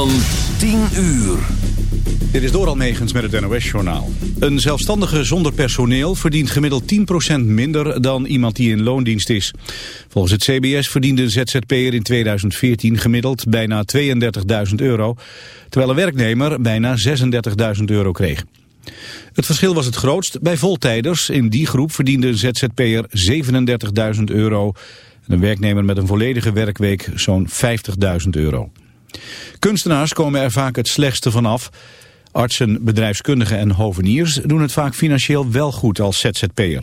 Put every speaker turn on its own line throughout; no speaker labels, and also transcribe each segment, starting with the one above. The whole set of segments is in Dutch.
Van 10 uur.
Dit is door Almegens met het NOS-journaal. Een zelfstandige zonder personeel verdient gemiddeld 10% minder dan iemand die in loondienst is. Volgens het CBS verdiende een ZZP'er in 2014 gemiddeld bijna 32.000 euro, terwijl een werknemer bijna 36.000 euro kreeg. Het verschil was het grootst bij voltijders. In die groep verdiende een ZZP'er 37.000 euro en een werknemer met een volledige werkweek zo'n 50.000 euro. Kunstenaars komen er vaak het slechtste vanaf. Artsen, bedrijfskundigen en hoveniers doen het vaak financieel wel goed als ZZP'er.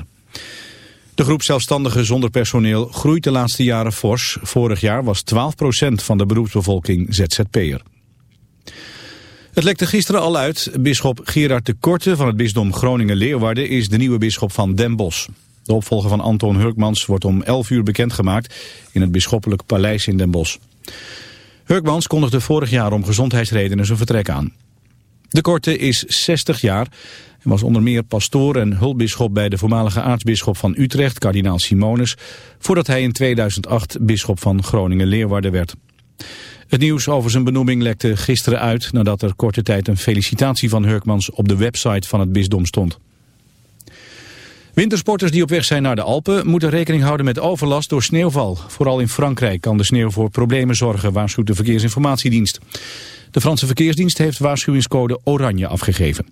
De groep zelfstandigen zonder personeel groeit de laatste jaren fors. Vorig jaar was 12% van de beroepsbevolking ZZP'er. Het lekte gisteren al uit. Bisschop Gerard de Korte van het bisdom Groningen-Leeuwarden is de nieuwe bisschop van Den Bosch. De opvolger van Anton Hurkmans wordt om 11 uur bekendgemaakt in het bisschoppelijk paleis in Den Bosch. Hurkmans kondigde vorig jaar om gezondheidsredenen zijn vertrek aan. De Korte is 60 jaar en was onder meer pastoor en hulpbisschop bij de voormalige aartsbisschop van Utrecht, kardinaal Simonus, voordat hij in 2008 bisschop van Groningen-Leeuwarden werd. Het nieuws over zijn benoeming lekte gisteren uit nadat er korte tijd een felicitatie van Hurkmans op de website van het bisdom stond. Wintersporters die op weg zijn naar de Alpen moeten rekening houden met overlast door sneeuwval. Vooral in Frankrijk kan de sneeuw voor problemen zorgen, waarschuwt de Verkeersinformatiedienst. De Franse Verkeersdienst heeft waarschuwingscode oranje afgegeven.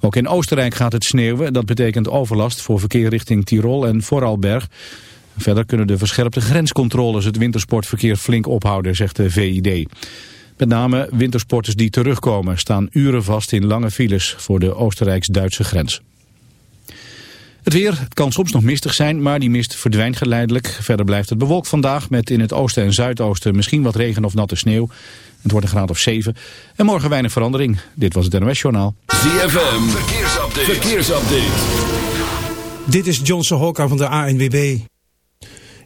Ook in Oostenrijk gaat het sneeuwen, dat betekent overlast voor verkeer richting Tirol en Vorarlberg. Verder kunnen de verscherpte grenscontroles het wintersportverkeer flink ophouden, zegt de VID. Met name wintersporters die terugkomen staan uren vast in lange files voor de Oostenrijks-Duitse grens. Het weer, het kan soms nog mistig zijn, maar die mist verdwijnt geleidelijk. Verder blijft het bewolkt vandaag met in het oosten en zuidoosten misschien wat regen of natte sneeuw. Het wordt een graad of 7. En morgen weinig verandering. Dit was het NOS Journaal.
ZFM, verkeersupdate. verkeersupdate.
Dit is Johnson Hokka van de ANWB.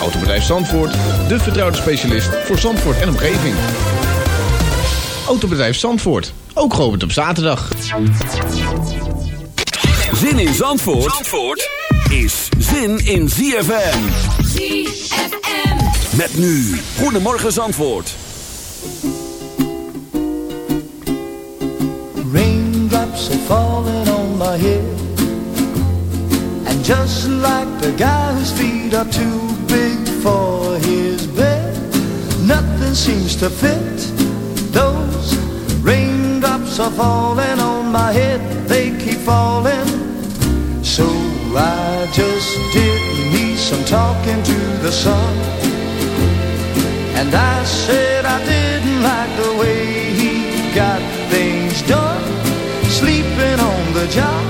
Autobedrijf Zandvoort, de vertrouwde specialist voor Zandvoort en omgeving. Autobedrijf Zandvoort, ook geopend op zaterdag.
Zin in Zandvoort, Zandvoort is zin in ZFM.
ZFM.
Met nu, Goedemorgen Zandvoort.
Raindrops are falling on my head And just like the guy whose feet are too big for his bed. Nothing seems to fit. Those raindrops are falling on my head. They keep falling. So I just did me some talking to the sun. And I said I didn't like the way he got things done. Sleeping on the job.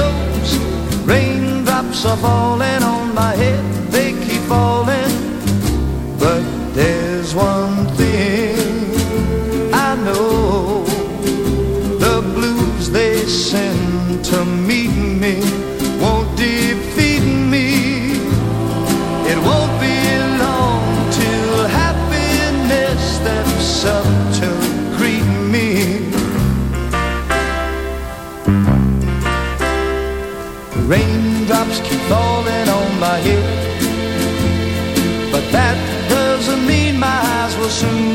Those raindrops are falling on my head falling, but there's one thing I know. The blues they send to meet me won't defeat me. It won't be long till happiness steps up to greet me. Raindrops keep falling on my head
ocean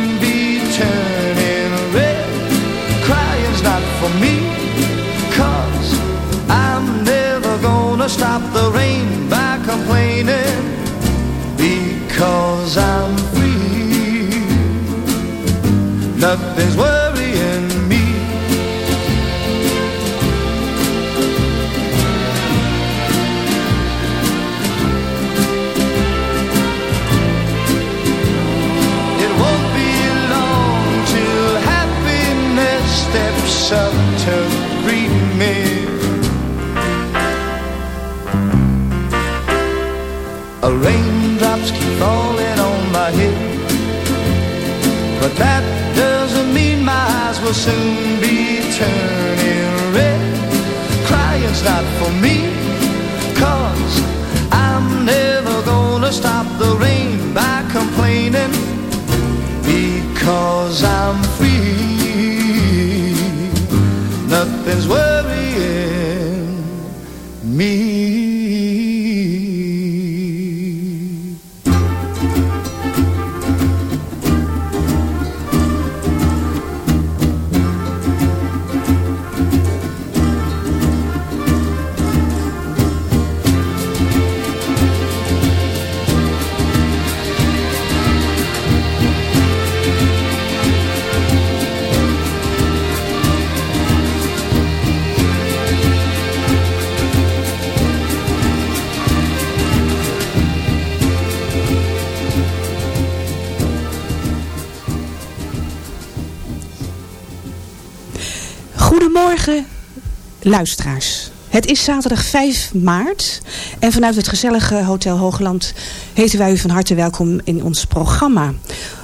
luisteraars. Het is zaterdag 5 maart en vanuit het gezellige Hotel Hoogland heten wij u van harte welkom in ons programma.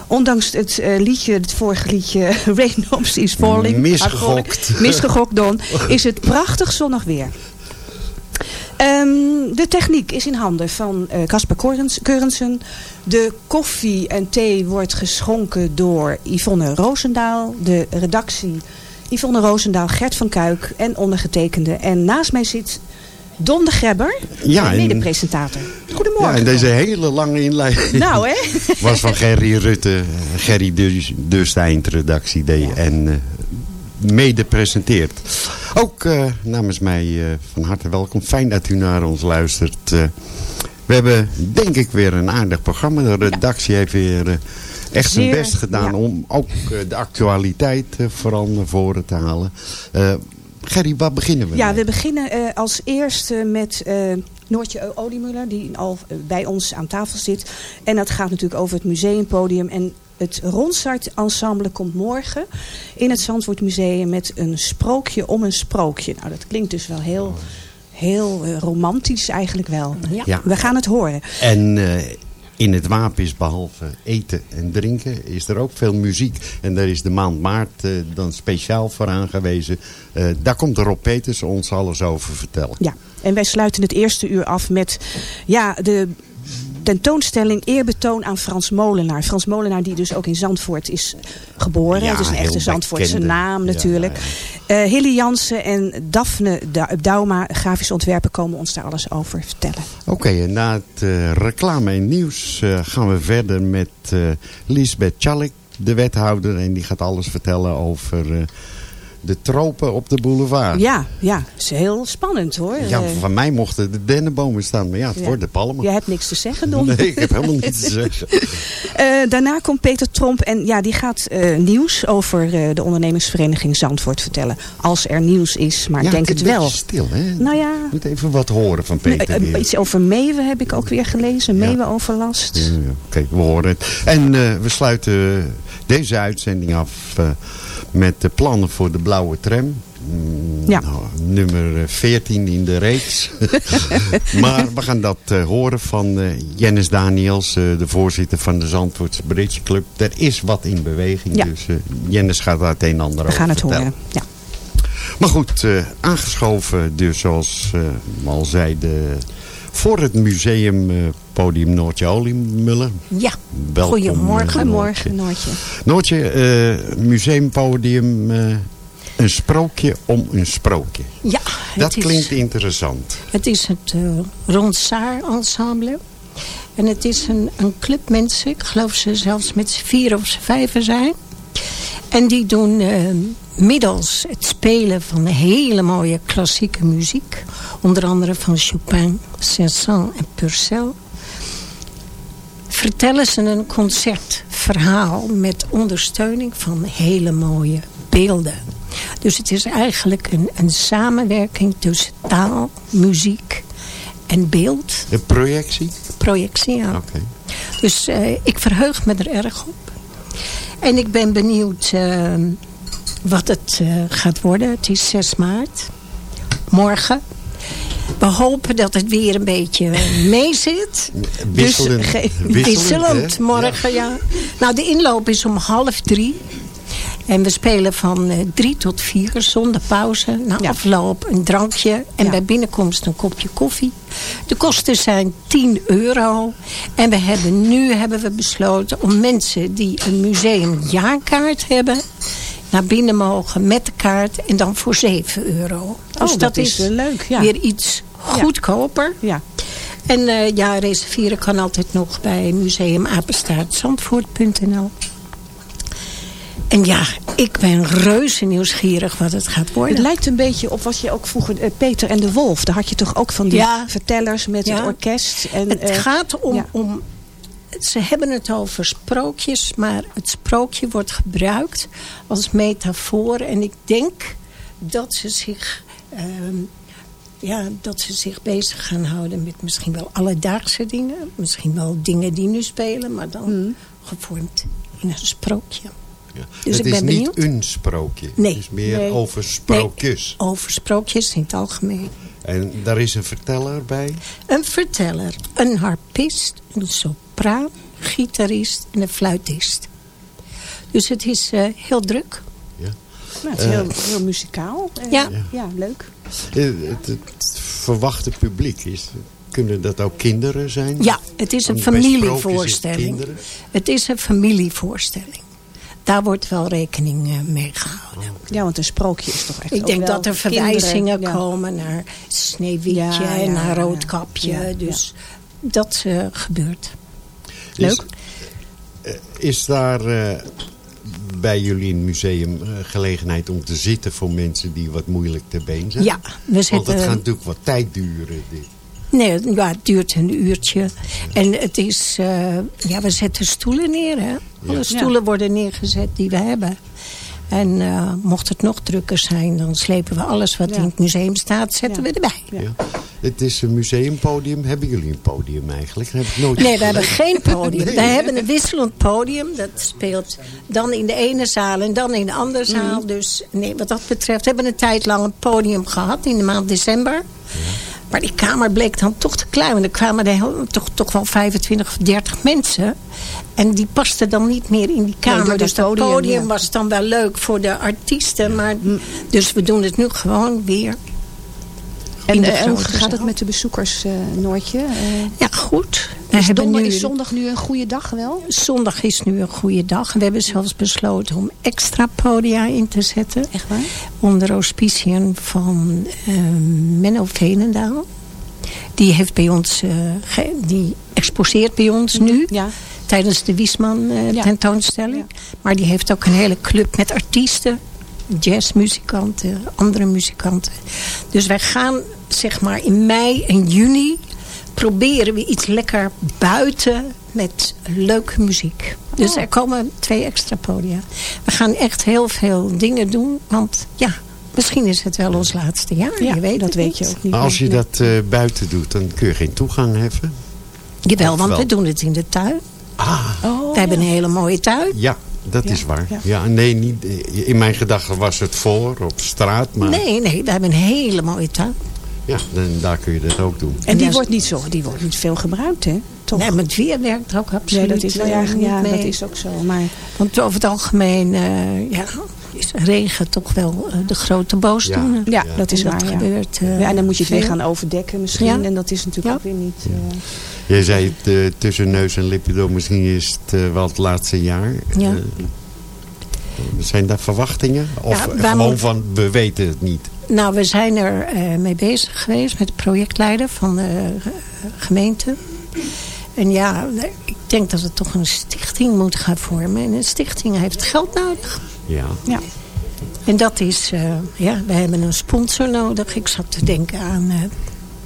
Ondanks het eh, liedje, het vorige liedje Rain is Falling.
Misgegokt.
Misgegokt, Don. Is het prachtig zonnig weer. Ehm, de techniek is in handen van eh, Casper Keurens- Keurensen. De koffie en thee wordt geschonken door Yvonne Roosendaal. De redactie Yvonne Roosendaal, Gert van Kuik en ondergetekende. En naast mij zit Don de Grebber,
Ja,
de
en-
mede-presentator.
Ja,
Goedemorgen.
en deze hele lange inleiding
Nou hè?
was van Gerry Rutte. Gerry de eindredactie deed en eh, mede presenteert. Ook eh, namens mij eh, van harte welkom. Fijn dat u naar ons luistert. We hebben denk ik weer een aardig programma. De redactie heeft weer echt zijn best gedaan
ja.
om ook eh, de actualiteit eh, vooral naar voren te halen. Eh, Gerry, waar beginnen we
Ja,
mee?
we beginnen als eerste met eh, Noortje Oliemuller, die al bij ons aan tafel zit. En dat gaat natuurlijk over het museumpodium. En het Ronsard Ensemble komt morgen in het Zandvoort Museum met een sprookje om een sprookje. Nou, dat klinkt dus wel heel, heel eh, romantisch eigenlijk wel. Ja,
Ja.
We gaan het horen.
En in het wapen is behalve eten en drinken, is er ook veel muziek. En daar is de maand maart eh, dan speciaal voor aangewezen. Eh, daar komt Rob Peters ons alles over vertellen.
Ja, en wij sluiten het eerste uur af met ja, de tentoonstelling Eerbetoon aan Frans Molenaar. Frans Molenaar die dus ook in Zandvoort is geboren.
Ja,
het is een echte Zandvoortse naam
Ja,
natuurlijk. Eh Hilly Jansen en Daphne Da- Dauma, grafisch ontwerper, komen ons daar alles over vertellen.
Oké, en na het eh, reclame en nieuws eh, gaan we verder met Lisbeth Chalik, de wethouder. En die gaat alles vertellen over de tropen op de boulevard.
Ja, ja, is heel spannend hoor.
Ja,
Eh,
van mij mochten de dennenbomen staan, maar ja, het
ja.
wordt de palmen.
Jij hebt niks te zeggen, Don.
Nee, ik heb helemaal niets te zeggen.
Eh, daarna komt Peter Tromp en ja, die gaat eh, nieuws over de ondernemingsvereniging Zandvoort vertellen. Als er nieuws is, maar
Ja,
ik denk
het
het wel.
stil, hè?
Nou ja,
moet even wat horen van Peter.
Iets over meeuwen heb ik ook weer gelezen. Meeuwenoverlast.
Ja, Oké, we horen het. En we sluiten deze uitzending af met de plannen voor de blauwe tram. Mm,
Ja.
nou, nummer eh, 14 in de reeks. maar we gaan dat eh, horen van eh Jennis Daniels, eh, de voorzitter van de Zandvoortse Bridge Club. Er is wat in beweging,
Ja.
dus Jennis gaat daar het een en ander
We
over
gaan het
vertellen.
horen. Ja.
Maar goed, aangeschoven dus zoals we al zeiden voor het museum eh, podium Noortje Oliemuller.
Ja,
Welkom,
goedemorgen.
eh,
Goedemorgen, Noortje.
Noortje, eh, museumpodium, Een sprookje om een sprookje.
Ja,
Dat klinkt interessant.
het is het uh, ensemble. En het is een, een club mensen, ik geloof ze zelfs met z'n vier of z'n vijven zijn. En die doen uh, middels het spelen van hele mooie klassieke muziek. Onder andere van Chopin, Saint-Saëns en Purcell. Vertellen ze een concertverhaal met ondersteuning van hele mooie beelden. Dus het is eigenlijk een, een samenwerking tussen taal, muziek en beeld.
Een projectie?
Projectie, ja.
Oké.
Dus uh, ik verheug me er erg op. En ik ben benieuwd uh, wat het uh, gaat worden. Het is 6 maart. Morgen. We hopen dat het weer een beetje mee zit.
Wisselend.
Dus,
wisselend,
wisselend morgen, ja. ja. Nou, de inloop is om half drie. En we spelen van uh, drie tot vier zonder pauze. Na ja. afloop een drankje. En ja. bij binnenkomst een kopje koffie. De kosten zijn 10 euro. En we hebben nu hebben we besloten om mensen die een museumjaarkaart hebben... naar binnen mogen met de kaart. En dan voor 7 euro.
Dus oh, dat, dat, is, is leuk. Ja.
weer iets goedkoper.
Ja.
En uh, ja, reserveren kan altijd nog bij museumapenstaartzandvoort.nl. En ja, ik ben reuze nieuwsgierig wat het gaat worden.
Het lijkt een beetje op wat je ook vroeger... Uh, Peter en de Wolf, daar had je toch ook van die ja. vertellers met ja. het orkest. En,
het uh, gaat om, ja. om... Ze hebben het over sprookjes, maar het sprookje wordt gebruikt als metafoor. En ik denk dat ze zich... Uh, ja, dat ze zich bezig gaan houden met misschien wel alledaagse dingen. Misschien wel dingen die nu spelen, maar dan mm. gevormd in een sprookje.
Ja. Dus het ik ben is benieuwd. niet een sprookje.
Nee.
Het is meer
nee.
over sprookjes.
Nee, over sprookjes in het algemeen.
En daar is een verteller bij?
Een verteller. Een harpist, een sopraan, gitarist en een fluitist. Dus het is uh, heel druk.
Ja.
Nou, het is heel, uh, heel muzikaal. Uh,
ja.
ja, leuk.
Het, het verwachte publiek is... Kunnen dat ook kinderen zijn?
Ja, het is een familievoorstelling. Het is een familievoorstelling daar wordt wel rekening mee gehouden.
Ja, want een sprookje is toch echt
Ik denk dat er verwijzingen
kinderen,
komen ja. naar Sneeuwwitje ja, en naar Roodkapje. Dus dat uh, gebeurt. Leuk.
Is, is daar uh, bij jullie in het museum gelegenheid om te zitten voor mensen die wat moeilijk te been zijn?
Ja, we zitten...
Want het gaat natuurlijk wat tijd duren. Dit.
Nee, ja, het duurt een uurtje. En het is... Uh, ja, we zetten stoelen neer, hè. Alle ja. stoelen ja. worden neergezet die we hebben. En uh, mocht het nog drukker zijn, dan slepen we alles wat ja. in het museum staat, zetten we erbij.
Het is een museumpodium. Hebben jullie een podium eigenlijk? Heb ik nooit
nee, we hebben geen podium. nee. We hebben een wisselend podium. Dat speelt dan in de ene zaal en dan in de andere zaal. Mm. Dus nee, wat dat betreft hebben we een tijd lang een podium gehad in de maand december. Maar die kamer bleek dan toch te klein. Want er kwamen er heel, toch, toch wel 25 of 30 mensen. En die pasten dan niet meer in die kamer. Nee, dus dat podium, podium ja. was dan wel leuk voor de artiesten. Maar, dus we doen het nu gewoon weer.
En uh, hoe gaat het met de bezoekers, uh, Noortje? Uh,
ja, goed.
We is, hebben nu, is zondag nu een goede dag wel?
Zondag is nu een goede dag. We hebben zelfs besloten om extra podia in te zetten.
Echt waar?
Onder auspiciën van Menno Veenendaal. Die heeft bij ons, die exposeert bij ons mm -hmm. nu.
Ja.
Tijdens de Wiesman ja. tentoonstelling. Ja. Maar die heeft ook een hele club met artiesten jazzmuzikanten, andere muzikanten. Dus wij gaan zeg maar in mei en juni proberen we iets lekker buiten met leuke muziek. Dus oh. er komen twee extra podia. We gaan echt heel veel dingen doen, want ja, misschien is het wel ons laatste jaar.
Ja,
je weet
dat weet je ook niet.
Maar als je dat uh, buiten doet, dan kun je geen toegang hebben?
Jawel, want we doen het in de tuin.
Ah.
Oh, we hebben een hele mooie tuin.
Ja, dat ja, is waar. Ja. ja. nee, niet, in mijn gedachten was het voor, op straat. Maar...
Nee, nee, we hebben een hele mooie tuin.
Ja, dan, daar kun je dat ook doen.
En die, wordt, niet zo, die wordt niet veel gebruikt, hè? Toch?
Nee, maar het weer werkt ook absoluut
nee, dat is, ja, ja, dat is ook zo. Maar...
Want over het algemeen uh, ja, is regen toch wel uh, de grote boosdoener.
Ja, ja, dat is
en
waar.
Dat gebeurt, uh,
ja, en dan moet je het weer gaan overdekken misschien. En dat is natuurlijk ook weer niet...
Jij zei het tussen neus en lippen door, misschien is het wel het laatste jaar.
Ja.
Zijn daar verwachtingen? Of
Ja,
eh, gewoon
moet-
van, we weten het niet?
Nou, we zijn er eh, mee bezig geweest met de projectleider van de eh, gemeente. En ja, ik denk dat we toch een stichting moeten gaan vormen. En een stichting heeft geld nodig.
Ja.
Ja.
En dat is, eh, ja, we hebben een sponsor nodig. Ik zat te denken aan eh,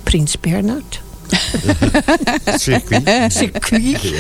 Prins Bernhard.
Circuit.
Circuit.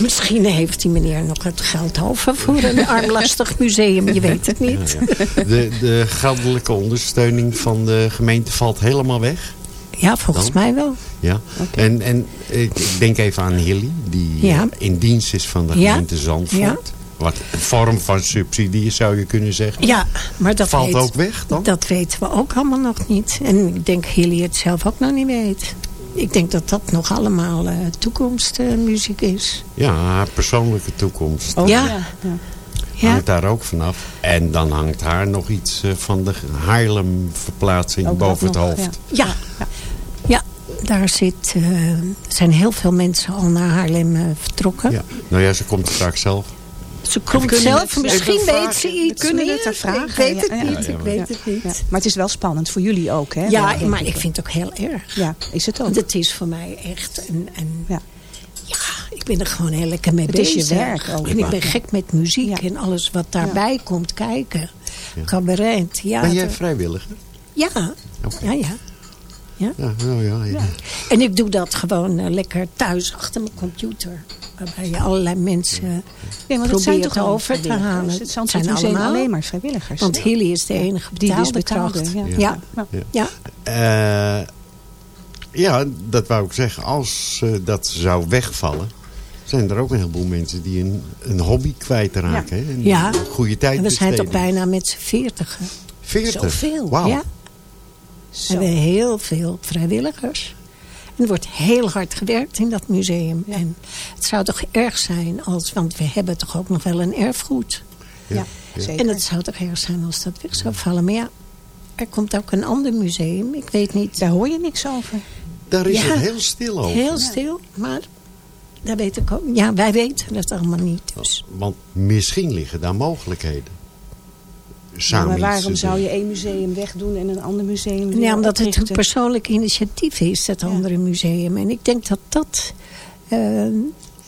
Misschien heeft die meneer nog het geld over voor een armlastig museum. Je weet het niet.
De, de geldelijke ondersteuning van de gemeente valt helemaal weg?
Ja, volgens
Dan?
mij wel.
Ja. En, en ik denk even aan Hilly, die
Ja.
eh, in dienst is van de gemeente Zandvoort.
Ja.
Wat een vorm van subsidie zou je kunnen zeggen.
Ja, maar dat
Valt
weet-
ook weg dan?
Dat weten we ook allemaal nog niet. En ik denk Hilly het zelf ook nog niet weet. Ik denk dat dat nog allemaal eh, toekomstmuziek is.
Ja, haar persoonlijke toekomst
ja. ja. Ja.
hangt daar ook vanaf. En dan hangt haar nog iets eh, van de Haarlem-verplaatsing boven het
nog,
hoofd.
Ja. Ja, daar zit, eh, zijn heel veel mensen al naar Haarlem vertrokken.
Ja. Nou ja, ze komt straks zelf.
Ze komt
kunnen
zelf,
het-
misschien weet ze iets
We kunnen
meer.
het er vragen.
Ik weet het
Ja, ja,
niet,
ja.
ik weet
Ja.
het niet.
Ja. Maar het is wel spannend voor jullie ook, hè?
Ja, maar
ik.
vind het ook heel erg.
Ja, is het ook.
Want het is voor mij echt een... een
ja.
ik ben er gewoon heel lekker mee
Het is
bezig.
je werk ook.
En ik ben
Ja.
gek met muziek en alles wat daarbij komt kijken. Cabaret, theater.
Ben jij vrijwilliger?
Ja, ja, ja.
Ja, ja, ja, ja.
En ik doe dat gewoon eh, lekker thuis achter mijn computer. Waarbij je allerlei mensen
Ja, want het zijn toch
over te halen.
Het Zandvoort
zijn allemaal
alleen maar vrijwilligers.
Want
Ja.
Hilly is de enige
Die
betaalde kracht.
ja.
Ja.
Ja.
Ja.
Eh, ja, dat wou ik zeggen. Als eh, dat zou wegvallen... zijn er ook een heleboel mensen die een, een hobby kwijtraken. hè? Een
Ja.
goede tijd
En we zijn toch bijna met z'n veertigen.
40?
Zoveel,
Wauw.
ja. We hebben heel veel vrijwilligers. Er wordt heel hard gewerkt in dat museum. En het zou toch erg zijn als... Want we hebben toch ook nog wel een erfgoed.
Ja, zeker.
En het zou toch erg zijn als dat weg zou vallen. Maar ja, er komt ook een ander museum. Ik weet niet.
Daar hoor je niks over.
Daar is
Ja,
het heel stil over.
Heel stil, maar daar weet ik ook. Ja, wij weten het allemaal niet. Dus.
Want misschien liggen daar mogelijkheden. Samen
maar waarom zou je één museum wegdoen en een ander museum
Ja, omdat het een persoonlijk initiatief is, dat andere museum. En ik denk dat dat... eh,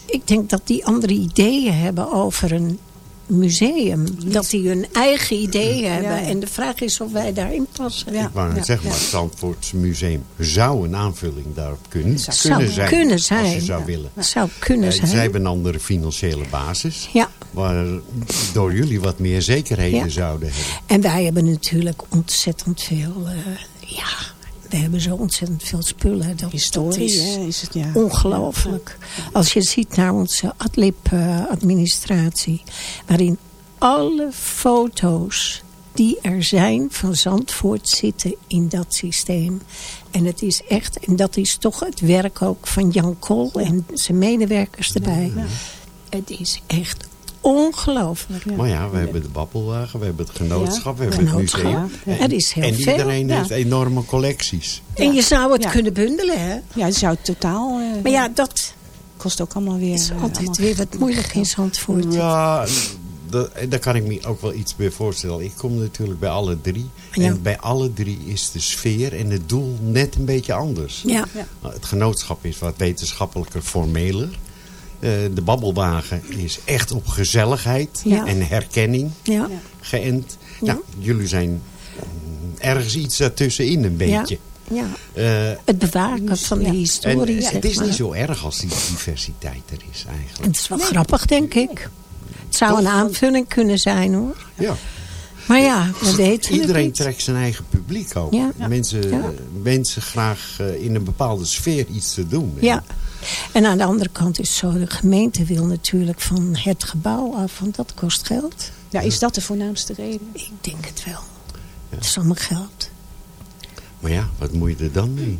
ik denk dat die andere ideeën hebben over een museum. Dat die hun eigen ideeën hebben.
ja.
En de vraag is of wij daarin passen.
Ik wou net zeggen, maar het Zandvoorts Museum zou een aanvulling daarop kunnen,
Zou
kunnen zijn.
kunnen
Als je
zijn.
zou
Ja.
willen.
Zou kunnen
Eh,
zijn.
Zij hebben een andere financiële basis.
Ja.
Waardoor jullie wat meer zekerheden
Ja.
zouden hebben.
En wij hebben natuurlijk ontzettend veel... eh, ja, we hebben zo ontzettend veel spullen. Dat,
Historie,
dat is,
hè, is het, ja.
ongelooflijk. Als je ziet naar onze Adlib-administratie... waarin alle foto's die er zijn van Zandvoort zitten in dat systeem. En het is echt, en dat is toch het werk ook van Jan Kool en zijn medewerkers erbij. Het is echt ongelooflijk.
Maar ja, we hebben de babbelwagen, we hebben het genootschap, we
Ja.
hebben
Genootschap,
het museum.
ja. Het is heel
en
veel.
iedereen
Ja.
heeft enorme collecties.
En je zou het
Ja.
kunnen bundelen, hè?
Ja, het zou totaal... eh,
Maar ja, dat
kost ook allemaal weer...
is
eh,
altijd
allemaal
weer wat moeilijk in Zandvoort.
Ja, dat- daar kan ik me ook wel iets bij voorstellen. Ik kom natuurlijk bij alle drie.
Ja.
En bij alle drie is de sfeer en het doel net een beetje anders.
Ja.
Nou, Het genootschap is wat wetenschappelijker, formeler. Eh, de babbelwagen is echt op gezelligheid
Ja.
en herkenning
Ja.
geënt.
Ja.
Nou, jullie zijn ergens iets daartussenin een beetje.
Ja.
Eh,
Het bewaken van de
en
historie,
ja,
zeg
het is
maar.
niet zo erg als die diversiteit er is eigenlijk.
Het is wel grappig, denk ik. Het zou een aanvulling kunnen zijn, hoor.
Ja.
Maar ja, weten het
Iedereen
niet.
trekt zijn eigen publiek ook.
Ja.
Mensen
Ja.
wensen graag eh, in een bepaalde sfeer iets te doen.
Ja. En aan de andere kant is het zo, de gemeente wil natuurlijk van het gebouw af, want dat kost geld.
Ja, is dat de voornaamste reden?
Ik denk het wel. Het is allemaal geld.
Maar ja, wat moet je er dan mee?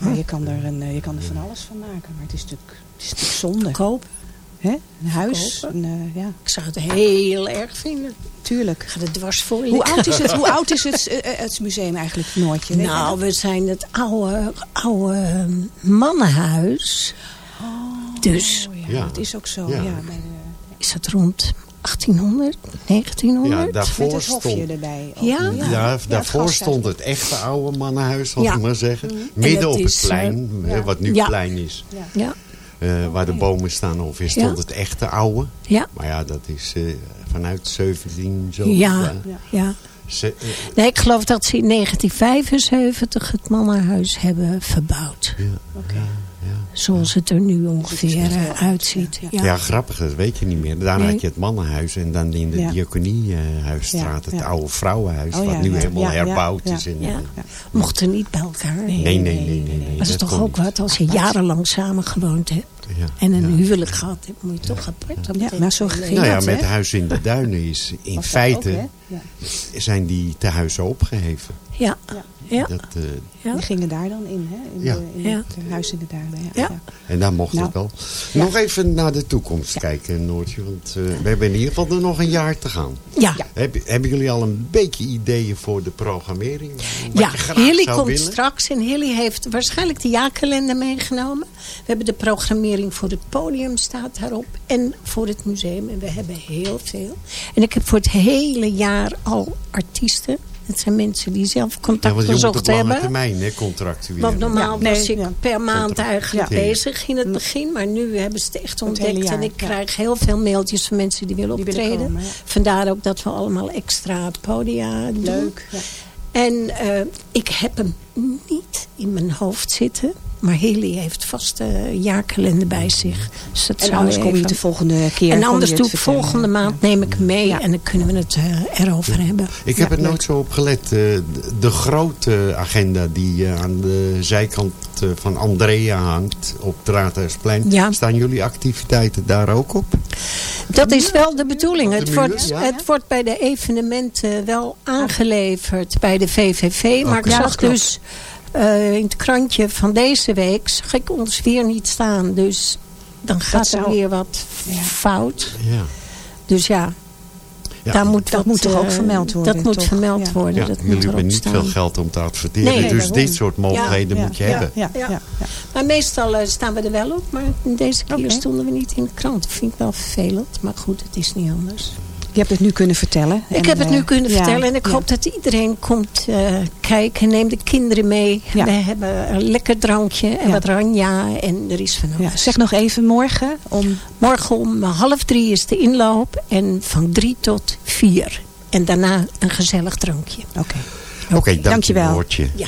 Ja, je, kan er een, eh, je kan er van alles van maken, maar het is natuurlijk, het is natuurlijk zonde.
Kopen.
Hè? Een huis. Een, eh, ja.
Ik zou het heel erg vinden.
Tuurlijk.
Ik ga er dwars voor
Hoe
liggen.
oud is het, hoe oud is het, eh, eh, het museum eigenlijk, Noortje? Weet je
Nou,
dat?
we zijn het oude, oude mannenhuis. dus
Oh, ja,
Ja.
dat is ook zo.
Ja.
Ja. bij de-
is het rond 1800, 1900.
Ja,
Met
daarvoor
het hofje
stond...
erbij. ook.
Ja?
Ja,
het
daarvoor
gasthuis.
stond het echte oude mannenhuis, zal
Ja.
ik maar zeggen.
En
Midden
dat
op het
is,
plein, wat nu
ja.
plein is.
Ja,
eh, waar de bomen staan ongeveer, stond
Ja.
het echte oude.
ja,
Maar ja, dat is eh, vanuit 17 zo.
ja, ja.
Ze- eh,
Nee, ik geloof dat ze in 1975 het mannenhuis hebben verbouwd.
ja, ja,
Zoals het er nu ongeveer eh, uitziet.
ja.
Ja.
grappig, dat weet je niet meer. Daar
Nee.
had je het mannenhuis en dan in de
Ja.
diakoniehuisstraat het oude vrouwenhuis.
Oh, ja,
wat nu
ja.
helemaal herbouwd
ja.
is. En,
Ja. Mochten niet bij elkaar.
Nee, nee, nee. nee, nee,
Dat is toch ook
niet.
wat als je jarenlang samen gewoond hebt.
Ja.
En een
Ja.
huwelijk gehad hebt, moet je toch apart
Ja, maar zo ging
Nou ja,
dat,
met
hè?
Huis in de Duinen is in feite
ook, hè? Ja.
zijn die tehuizen opgeheven.
Ja, ja,
Dat, eh,
ja.
Die gingen daar dan in, hè? In,
Ja.
de, in
Ja.
het huis in de duinen. Ja.
Ja.
Ja.
en daar mocht
Nou,
het wel.
ja.
Nog even naar de toekomst kijken, Noortje. Want eh, we hebben in ieder geval er nog een jaar te gaan.
ja.
Heb, hebben jullie al een beetje ideeën voor de programmering? Wat
Ja, Hilly komt
willen?
straks en Hilly heeft waarschijnlijk de jaarkalender meegenomen. We hebben de programmering voor het podium staat daarop en voor het museum. En we hebben heel veel. En ik heb voor het hele jaar al artiesten. Het zijn mensen die zelf
Ja,
contact
want je moet
gezocht hebben.
termijn, hè, contractueel.
Want normaal
Ja, nee,
was ik
ja.
per maand
Contract.
eigenlijk
Ja.
bezig in het begin. Maar nu hebben ze het echt
Het
ontdekt. En ik
ja.
krijg heel veel mailtjes van mensen die willen
Die willen
optreden.
komen, ja.
Vandaar ook dat we allemaal extra podia doen.
Leuk. Ja.
En eh, ik heb hem niet in mijn hoofd zitten. Maar Haley heeft vast een jaarkalender bij zich. Dus dat
En
zou
anders kom je
even-
het de volgende keer.
En anders doe
het
ik volgende maand neem ik mee. En dan kunnen we het eh, erover hebben.
Ik heb
Ja,
er nooit zo op gelet. eh, de, de grote agenda die eh, aan de zijkant eh, van Andrea hangt op het Raadhuisplein.
Ja.
Staan jullie activiteiten daar ook op?
Dat is wel de bedoeling. Het
de muur,
wordt,
ja.
het wordt bij de evenementen wel aangeleverd bij de VVV. Maar ik zag
klopt.
Eh, in het krantje van deze week... zag ik ons weer niet staan. Dus dan gaat er weer wat fout.
Ja.
Dus ja,
Ja.
daar moet
Dat
wat,
moet toch ook
eh,
vermeld worden,
Dat moet
toch?
vermeld
Ja.
worden.
Ja,
dat moet
jullie hebben niet
staan.
veel geld om te adverteren.
Nee,
dus
daarom.
dit soort mogelijkheden
Ja,
moet je
ja,
hebben.
Ja, ja,
Ja.
ja, ja.
Maar meestal eh, staan we er wel op. Maar deze keer stonden we niet in de krant. Dat vind ik wel vervelend. Maar goed, het is niet anders.
Je hebt het nu kunnen vertellen.
Ik
En,
heb het nu
eh,
kunnen
ja,
vertellen. En ik
ja.
hoop dat iedereen komt eh, kijken. Neem de kinderen mee.
Ja.
We hebben een lekker drankje en
Ja.
wat ranja. En er is van alles.
Ja, zeg nog even morgen om
Morgen om half drie is de inloop. En van drie tot vier. En daarna een gezellig drankje.
Oké.
Oké, dank je
dankjewel.
woordje.
Ja,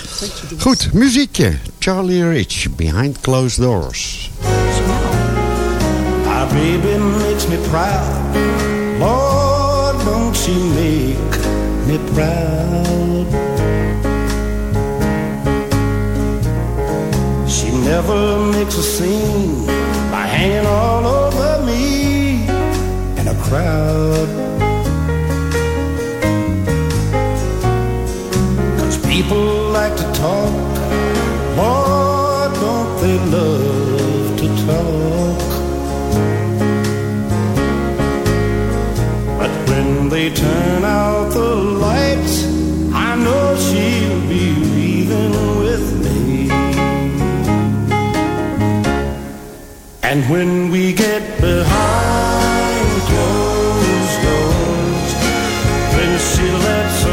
die-
Goed, muziekje. Charlie Rich, Behind Closed Doors.
My baby makes me proud. Lord, she make me proud? She never makes a scene by hanging all over me in a crowd. Cause people like to talk. Lord, don't they love to talk? When they turn out the lights, I know she'll be leaving with me. And when we get behind closed doors, then she lets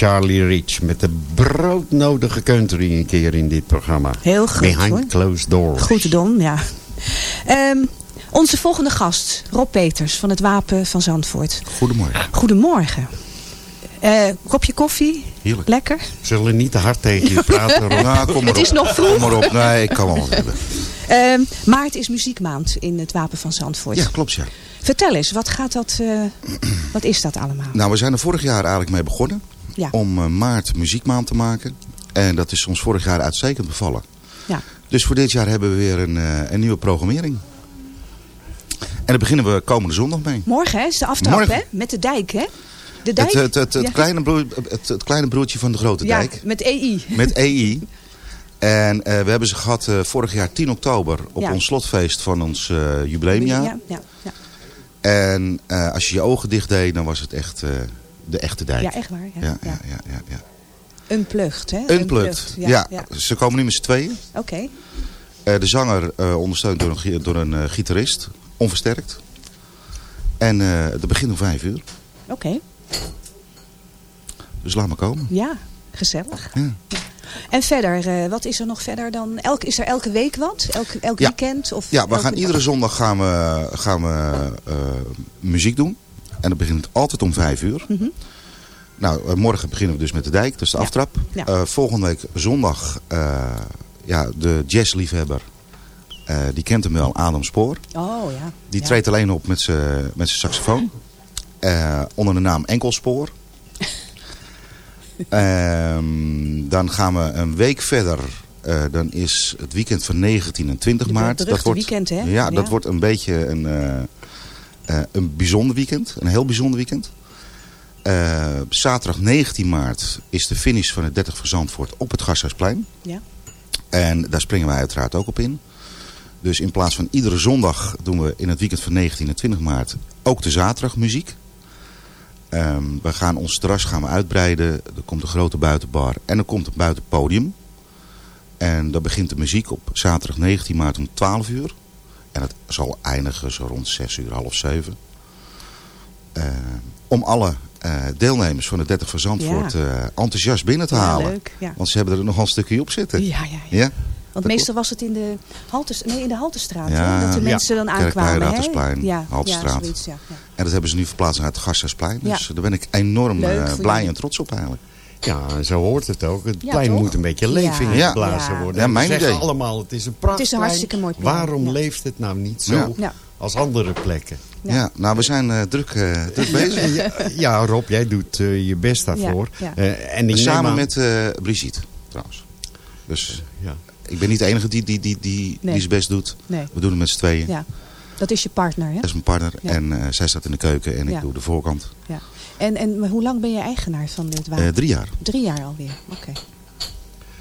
Charlie Rich met de broodnodige country een keer in dit programma.
Heel goed,
Behind
hoor.
closed doors.
Goed Don, ja. Ehm, onze volgende gast, Rob Peters van het Wapen van Zandvoort.
Goedemorgen.
Goedemorgen. Eh, kopje koffie?
Heerlijk.
Lekker?
Zullen niet te hard tegen je praten, Rob?
Nou, kom maar
Het
op.
is nog vroeg.
Kom maar op. Nee, ik kan wel wat hebben.
Ehm, maart is muziekmaand in het Wapen van Zandvoort.
Ja, klopt ja.
Vertel eens, wat, gaat dat, eh, wat is dat allemaal?
Nou, we zijn er vorig jaar eigenlijk mee begonnen.
Ja.
Om eh, maart muziekmaand te maken. En dat is ons vorig jaar uitstekend bevallen.
Ja.
Dus voor dit jaar hebben we weer een, eh, een nieuwe programmering. En daar beginnen we komende zondag mee.
Morgen hè, is de aftrap
Morgen.
hè? Met de dijk hè? De dijk?
Het, het, het, het
Ja.
kleine broer, het, het kleine broertje van de grote
Ja,
dijk.
met EI.
Met EI. En eh, we hebben ze gehad eh, vorig jaar 10 oktober op
Ja.
ons slotfeest van ons eh, jubileumjaar.
Ja, ja, ja.
En als je je ogen dicht deed, dan was het echt de echte dijk.
Ja, echt waar, ja,
Ja,
ja.
ja, ja, ja.
Unplugged hè?
Unplugged. Ja,
Ja, ja.
ze komen nu met z'n tweeën.
Oké.
Eh, de zanger eh, ondersteund door een, door een eh, gitarist, onversterkt. En het begint om vijf uur.
Oké,
Dus laat maar komen.
ja, gezellig.
Ja.
En verder, wat is er nog verder dan? Elk, is er elke week wat? Elk, elk
Ja.
weekend? Of
Ja, we gaan iedere zondag gaan we, gaan we muziek doen. En dat begint altijd om vijf uur.
Mhm.
Nou, eh, morgen beginnen we dus met de dijk, dat is de
Ja.
aftrap.
Ja.
Eh, volgende week zondag, eh, ja, de jazzliefhebber, eh, die kent hem wel, Adam Spoor.
Oh ja.
Die
ja.
treedt alleen op met zijn met zijn saxofoon. Onder de naam Enkelspoor. Ehm, dan gaan we een week verder. Dan is het weekend van 19 en 20
De
maart.
beruchte weekend, hè?
Ja, dat wordt een beetje een, een bijzonder weekend. Een heel bijzonder weekend. Eh, zaterdag 19 maart is de finish van het 30 van Zandvoort op het Gasthuisplein.
Ja.
En daar springen wij uiteraard ook op in. Dus in plaats van iedere zondag doen we in het weekend van 19 en 20 maart ook de zaterdag muziek. Ehm, we gaan ons terras gaan we uitbreiden. Er komt een grote buitenbar en er komt een buitenpodium. En dan begint de muziek op zaterdag 19 maart om 12 uur. En het zal eindigen zo rond 6 uur, half 7. Ehm, om alle eh, deelnemers van de 30 van Zandvoort
Ja.
eh, enthousiast binnen te
Ja,
halen.
leuk, ja.
Want ze hebben er nogal een stukje op zitten.
Ja, ja, ja.
Ja?
Want meestal was het in de, Haltes, nee, in de Haltestraat.
Ja.
hè, dat de
Ja.
mensen dan aankwamen. hè?
Raadhuisplein,
ja,
Haltestraat.
Ja, zoiets.
En dat hebben ze nu verplaatst naar het Gasthuisplein. Dus
Ja.
daar ben ik enorm
Leuk
eh, blij en trots op eigenlijk.
Ja, zo hoort het ook. Het
Ja,
plein
toch?
moet een beetje leven
Ja.
worden.
Ja, mijn
zeggen
idee.
allemaal, het is een prachtplein.
Het is een hartstikke mooi plein,
Waarom
ja.
leeft het nou niet zo
Ja.
Ja.
als andere plekken?
Ja, nou we zijn eh, druk, eh, druk bezig.
Ja, ja, Rob, jij doet eh, je best daarvoor.
Ja, ja.
Eh, en ik
Samen
aan-
met eh, Brigitte trouwens. Dus
Ja.
ik ben niet de enige die, die, die, die,
Nee.
die zijn best doet.
Nee.
We doen het met z'n tweeën.
ja. Dat is je partner, hè?
Dat is mijn partner.
Ja.
En eh, zij staat in de keuken en ik doe de voorkant.
Ja. En, en hoe lang ben je eigenaar van dit wapen?
Eh, drie jaar.
Drie jaar alweer, oké.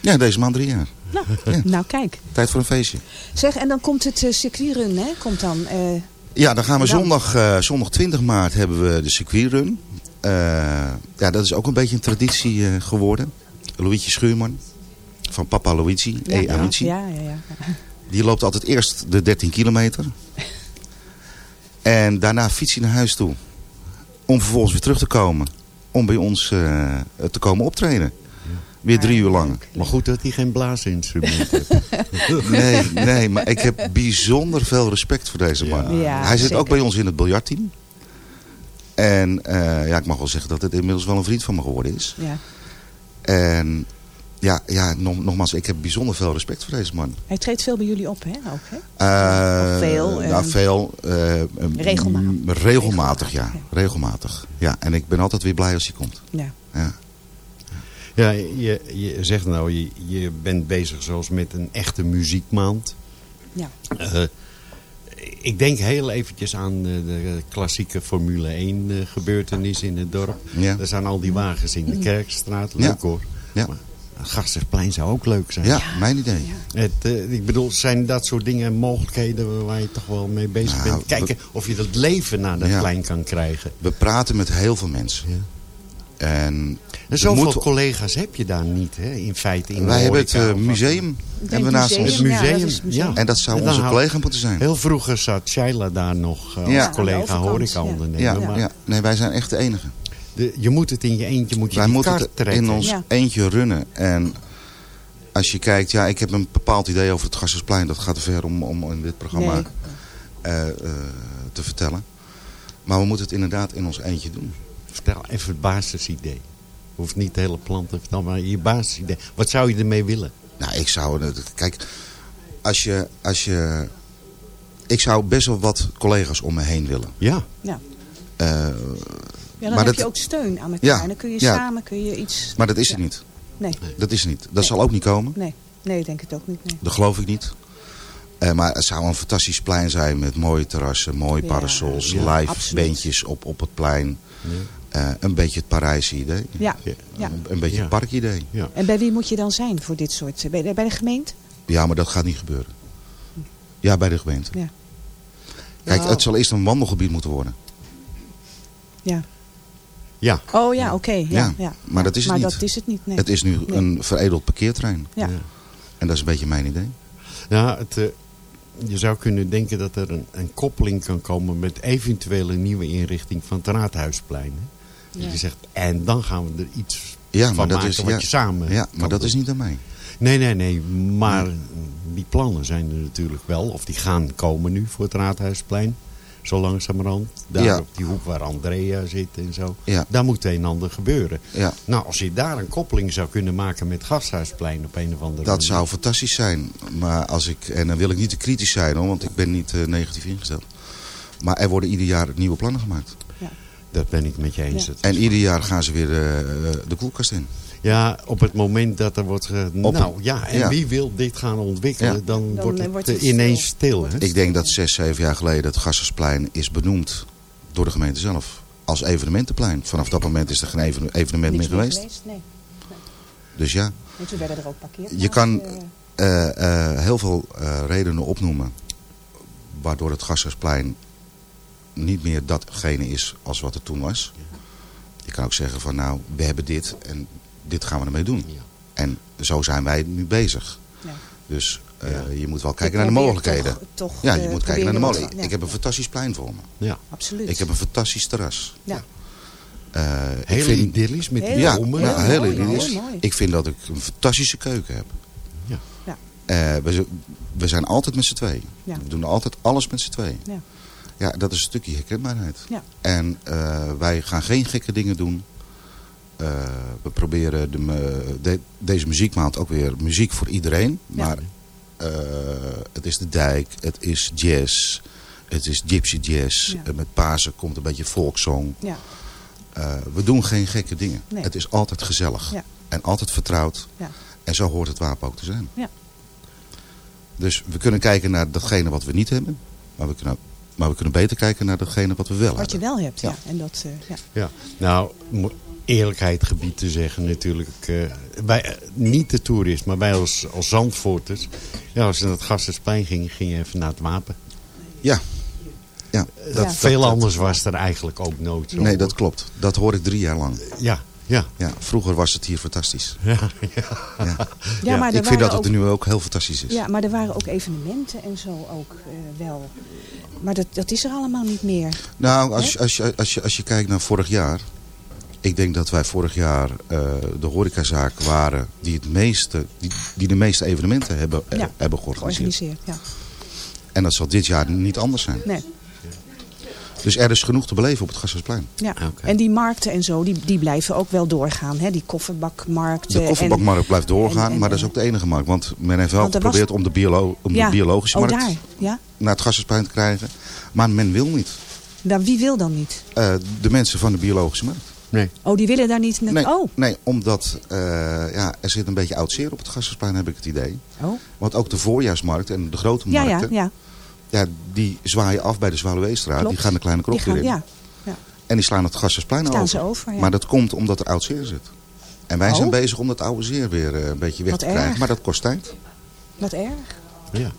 Ja, deze maand drie jaar.
Nou,
Ja.
nou, kijk.
Tijd voor een feestje.
Zeg, en dan komt het uh, circuitrun, hè? Komt dan... eh,
Ja, dan gaan we
dan?
zondag, eh, zondag 20 maart hebben we de circuitrun. Eh ja, dat is ook een beetje een traditie eh, geworden. Luigi Schuurman van Papa Luigi,
ja,
E
ja,
Amici.
ja, ja, ja.
Die loopt altijd eerst de 13 kilometer. En daarna fietst hij naar huis toe. Om vervolgens weer terug te komen. Om bij ons eh, te komen optreden. Weer drie uur lang.
Maar goed dat hij geen blaasinstrument heeft.
Nee, nee, maar ik heb bijzonder veel respect voor deze man.
Ja,
hij zit
zeker.
ook bij ons in het biljartteam. En eh, ja, ik mag wel zeggen dat het inmiddels wel een vriend van me geworden is.
ja.
En ja, ja nog, nogmaals, ik heb bijzonder veel respect voor deze man.
Hij treedt veel bij jullie op, hè? Ook, hè?
Eh,
veel,
nou,
eh,
veel. eh,
regelmatig.
mm, Regelmatig, ja. Regelmatig. Ja, en ik ben altijd weer blij als hij komt.
Ja.
Ja.
Ja, je, je zegt nou, je, je bent bezig zoals met een echte muziekmaand.
Ja.
Eh, ik denk heel eventjes aan de, de klassieke Formule 1 eh, gebeurtenis in het dorp.
Ja.
Er zijn al die wagens in de Kerkstraat. Leuk
Ja.
hoor.
Ja.
Maar Gastersplein zou ook leuk zijn.
Ja, mijn idee.
Het, eh, ik bedoel, zijn dat soort dingen mogelijkheden waar je toch wel mee bezig
Nou,
bent? Kijken of je dat leven naar dat
Ja.
plein kan krijgen.
We praten met heel veel mensen. En
En
er
zoveel
moet-
collega's heb je daar niet, hè, in feite. In
wij hebben het
horeca
eh, museum hebben we naast ons.
Het
Ja, dat
museum,
het museum.
En dat zou
En
onze collega moeten zijn.
Heel vroeger zat Shaila daar nog eh, als
Ja.
collega.
Ja,
maar
ja, nee, wij zijn echt de enige.
De- je moet het in je eentje, moet je
Wij
die
moeten
kart
het
trekken.
in ons
Ja.
eentje runnen. En als je kijkt, ja, ik heb een bepaald idee over het Gassersplein. Dat gaat te ver om, om in dit programma
Nee.
eh, eh, te vertellen. Maar we moeten het inderdaad in ons eentje doen.
Vertel even het basisidee. Hoeft niet het hele plan te vertellen, maar je basisidee. Wat zou je ermee willen?
Nou, ik zou... het- Kijk, als je, als je... Ik zou best wel wat collega's om me heen willen.
Ja.
Ja.
Eh,
Ja, dan
Maar
heb
dat-
je ook steun aan elkaar.
Ja,
En dan kun je
ja.
samen kun je iets...
maar dat is
Ja.
het niet.
Nee,
Dat is het niet. Dat zal ook niet komen.
nee. Nee, ik denk het ook niet. Nee.
Dat geloof ik niet. Eh, maar het zou een fantastisch plein zijn met mooie terrassen, mooie
Ja,
parasols,
ja,
live
absoluut.
beentjes op, op het plein. Eh, een beetje het Parijse idee.
Ja.
Ja.
ja.
Een, een beetje
Ja.
het parkidee.
ja.
En bij wie moet je dan zijn voor dit soort... Bij de, bij de gemeente?
Ja, maar dat gaat niet gebeuren. Ja, bij de gemeente.
Ja.
Kijk, het zal eerst een wandelgebied moeten worden.
Ja.
Ja.
Oh ja, oké. ja,
Ja,
ja,
maar dat is het
maar
niet.
dat is het niet. Nee.
Het is nu
Nee.
een veredeld parkeerterrein.
Ja.
Ja.
En dat is een beetje mijn idee.
Ja, het, eh, je zou kunnen denken dat er een, een koppeling kan komen met eventuele nieuwe inrichting van het Raadhuisplein. hè. Dat je zegt, en dan gaan we er iets
Ja,
van
maar dat
maken
is,
wat
ja,
je samen
ja, maar dat
doen.
is niet aan mij.
Nee, nee, nee. Maar die plannen zijn er natuurlijk wel. Of die gaan komen nu voor het Raadhuisplein. Zo langzamerhand. Daar
Ja.
op die hoek waar Andrea zit en zo.
Ja.
Daar moet een en ander gebeuren.
Ja.
Nou, als je daar een koppeling zou kunnen maken met Gasthuisplein op een of andere
Dat
manier.
zou fantastisch zijn. Maar als ik, en dan wil ik niet te kritisch zijn hoor, want ik ben niet eh, negatief ingesteld. Maar er worden ieder jaar nieuwe plannen gemaakt.
Dat ben ik met je eens.
En ieder jaar gaan ze weer eh, de koelkast in.
Ja, op het moment dat er wordt ge...
Op-
nou ja, en
ja.
wie wil dit gaan ontwikkelen,
Ja.
dan,
Dan,
wordt
eh,
het,
wordt
eh,
het
ineens
stil.
stil. hè?
Ik denk dat zes, zeven jaar geleden het Gassersplein is benoemd door de gemeente zelf. Als evenementenplein. Vanaf dat moment is er geen even- evenement meer geweest.
Nee.
Dus ja,
En toen werden er ook parkeer.
je kan eh, eh, heel veel eh, redenen opnoemen. Waardoor het Gassersplein niet meer datgene is als wat het toen was. Je kan ook zeggen van nou, we hebben dit en dit gaan we ermee doen.
Ja.
En zo zijn wij nu bezig.
Ja.
Dus eh,
Ja.
je moet wel kijken naar de mogelijkheden.
Toch, toch,
ja,
eh,
je moet kijken naar de mogelijkheden. Ik heb een fantastisch plein voor me.
Ja.
Absoluut.
Ik heb een fantastisch terras.
Ja.
Eh, ik
Heel
vind-
idyllisch met die
Heel-
ja,
bomen.
ja,
heel
heel
mooi,
idyllisch.
heel mooi.
Ik vind dat ik een fantastische keuken heb.
Ja.
Ja.
Eh, we, zijn altijd met z'n tweeën.
Ja.
We doen altijd alles met z'n tweeën.
Ja.
Ja, dat is een stukje herkenbaarheid.
Ja.
En eh, wij gaan geen gekke dingen doen. Eh, we proberen de, de- deze muziekmaand ook weer muziek voor iedereen.
Ja.
Maar eh, het is de dijk, het is jazz, het is gypsy jazz.
Ja.
En met Pasen komt een beetje volkszong.
Ja.
Eh, we doen geen gekke dingen.
Nee.
Het is altijd gezellig.
Ja.
En altijd vertrouwd.
Ja.
En zo hoort het wapen ook te zijn.
Ja.
Dus we kunnen kijken naar datgene wat we niet hebben. Maar we kunnen, maar we kunnen beter kijken naar datgene wat we wel
Wat je
hebben.
wel hebt, ja.
Ja.
En dat, eh, ja.
Ja, nou, eerlijkheid gebied te zeggen natuurlijk. eh, wij, eh, niet de toerist, maar wij als, als Zandvoorters. Ja, als je naar het Gastersplein ging, ging je even naar het wapen.
Ja. ja. Dat,
Ja.
Veel
dat-
anders was er eigenlijk ook nooit zo.
Nee, dat klopt. Dat hoor ik drie jaar lang.
Ja, ja.
Ja, vroeger was het hier fantastisch.
Ja, ja.
Ja.
Ja, maar
ik vind dat het
ook-
er nu ook heel fantastisch is.
Ja, maar er waren ook evenementen en zo ook eh, wel. Maar dat, dat is er allemaal niet meer.
Nou, als, je- als, je, als, je, als je kijkt naar vorig jaar. Ik denk dat wij vorig jaar eh, de horecazaak waren die, het meeste, die, die de meeste evenementen hebben, eh, hebben georganiseerd.
Georganiseerd, ja.
En dat zal dit jaar niet anders zijn.
Nee,
Dus er is genoeg te beleven op het Gassersplein.
ja.
Oké.
En die markten en zo, die, die blijven ook wel doorgaan. Hè? Die kofferbakmarkten.
De kofferbakmarkt blijft doorgaan,
en- en-
maar dat is ook de enige markt. Want men heeft wel
er was-
geprobeerd om, de, biolo om
Ja.
de biologische
Oh,
markt
daar. Ja?
naar het Gassersplein te krijgen. Maar men wil niet.
Nou, wie wil dan niet?
Eh, de mensen van de biologische markt.
Nee.
Oh, die willen daar niet... Net...
Nee,
Oh.
nee, omdat eh, ja, er zit een beetje oud zeer op het Gassersplein, heb ik het idee.
oh.
Want ook de voorjaarsmarkt en de grote
Ja, ja,
markten,
ja.
ja, die zwaaien af bij de Zwaluweestraat.
Klopt.
Die gaan de kleine krop weer in.
ja, ja.
En die slaan het Gassersplein over.
ze over, ja.
Maar dat komt omdat er oud zeer zit. En wij
Oh.
zijn bezig om dat oude zeer weer eh, een beetje weg
Wat
te krijgen.
erg.
Maar dat kost tijd.
Wat erg.
Ja.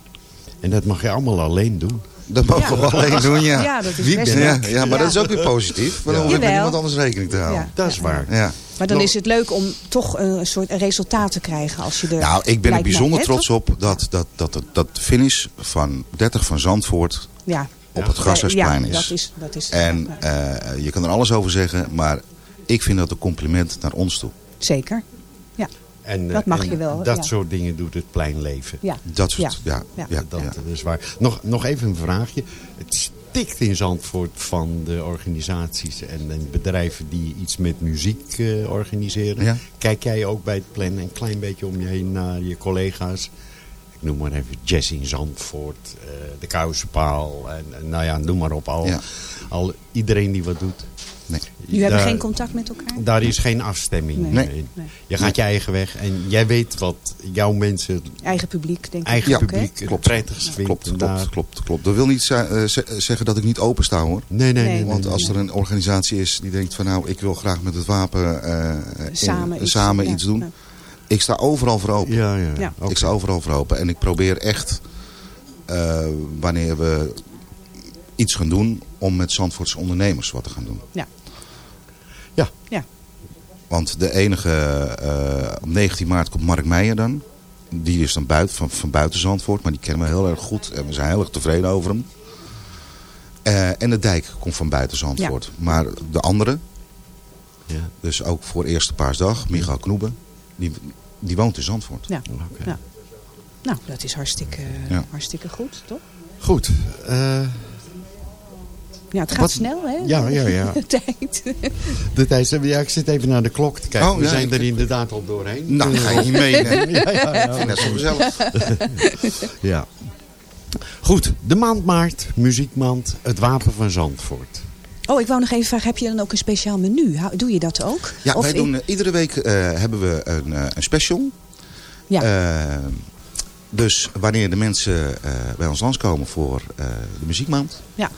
En dat mag je allemaal alleen doen.
Dat mogen we alleen doen, ja.
Ja, dat is
Wie
best
Ja, ja, maar dat is ook weer positief. Want dan hoef je met niemand anders rekening te houden.
Ja.
Dat is waar.
Ja.
Maar dan
Nog-
is het leuk om toch een soort resultaat te krijgen als je er...
Nou, ik ben er bijzonder trots op dat, dat, dat, dat, dat de finish van 30 van Zandvoort
Ja.
op het Gassersplein
ja,
is.
dat is, dat is
En
ja,
eh, je kan er alles over zeggen, maar ik vind dat een compliment naar ons toe.
Zeker.
En,
Dat mag
en
je wel,
Dat
ja.
soort dingen doet het plein leven.
Ja.
Dat soort, ja.
Ja.
ja,
Dat
ja.
is waar. Nog, nog even een vraagje. Het stikt in Zandvoort van de organisaties en, en bedrijven die iets met muziek eh, organiseren.
Ja.
Kijk jij ook bij het plan een klein beetje om je heen naar je collega's? Ik noem maar even Jazz in Zandvoort, eh, de Kousenpaal en, en nou ja, noem maar op. Al,
Ja.
al iedereen die wat doet.
Nee.
Jullie hebben geen contact met elkaar?
Daar is geen afstemming
Nee.
Nee.
in.
Nee.
Je gaat je eigen weg en jij weet wat jouw mensen,
Eigen publiek, denk
eigen
ik hè?
publiek,
Klopt.
prettigst vindt.
Klopt, klopt, klopt, klopt. Dat wil niet eh, ze- zeggen dat ik niet open sta hoor.
Nee, nee, nee.
Want
nee.
als er een organisatie is die denkt van nou, ik wil graag met het wapen eh, in-
Samen iets,
samen
ja.
iets doen.
Ja.
Ik sta overal voor open.
Ja, ja.
Ik sta overal voor open. En ik probeer echt, eh, wanneer we iets gaan doen, om met Zandvoortse ondernemers wat te gaan doen.
Ja.
Ja.
Ja.
Want de enige, eh, op 19 maart komt Mark Meijer dan. Die is dan buiten, van, van buiten Zandvoort, maar die kennen we heel erg goed. En we zijn heel erg tevreden over hem. Eh, en de dijk komt van buiten Zandvoort. Maar de andere,
Ja.
dus ook voor Eerste Paasdag, Michael Knoeben, die, die woont in Zandvoort.
Ja. Nou, dat is hartstikke,
Ja.
hartstikke goed, toch?
Goed. eh,
Ja, het gaat
Wat-
snel, hè?
Ja, ja, ja.
De tijd.
de tijd, ja, ik zit even naar de klok te kijken.
Oh,
We
ja,
zijn er inderdaad al doorheen.
Nou, ga je niet mee, hè?
ja, ja, ja.
Net zo gezellig.
ja. Goed, de maand maart, muziekmaand, het wapen van Zandvoort.
Oh, ik wou nog even vragen, heb je dan ook een speciaal menu? Doe je dat ook?
Ja,
Of
wij doen, eh, iedere week eh, hebben we een, eh, een special.
Ja.
Dus wanneer de mensen eh, bij ons langskomen voor eh, de muziekmaand,
Ja.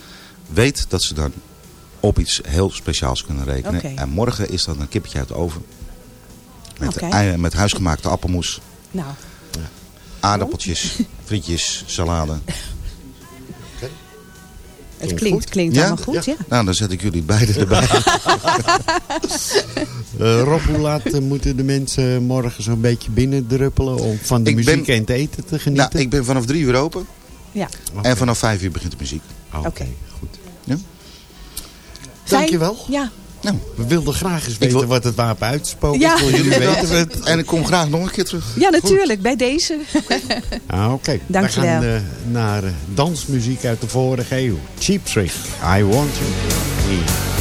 Weet dat ze dan op iets heel speciaals kunnen rekenen. En morgen is dat een kippetje uit de oven. Met, ei- met huisgemaakte appelmoes,
Nou,
aardappeltjes, frietjes, salade.
het
Klinkt
klinkt,
goed.
klinkt
Ja?
allemaal goed, ja.
Nou, dan zet ik jullie beiden erbij.
Eh, Rob, hoe laat eh, moeten de mensen morgen zo'n beetje binnendruppelen om van de
Ik
muziek
ben-
en het eten te genieten?
nou, ik ben vanaf drie uur open.
Ja.
En vanaf vijf uur begint de muziek.
Oké,
Oké.
goed. Dankjewel.
Ja,
Nou,
We wilden graag eens weten
wil-
wat het wapen uitspookt.
Ja.
Voor jullie weten we het.
en ik kom graag nog een keer terug.
ja natuurlijk, bij deze.
Ah, Oké, we
Dankjewel.
gaan eh, naar eh, dansmuziek uit de vorige eeuw. Cheap Trick, I Want you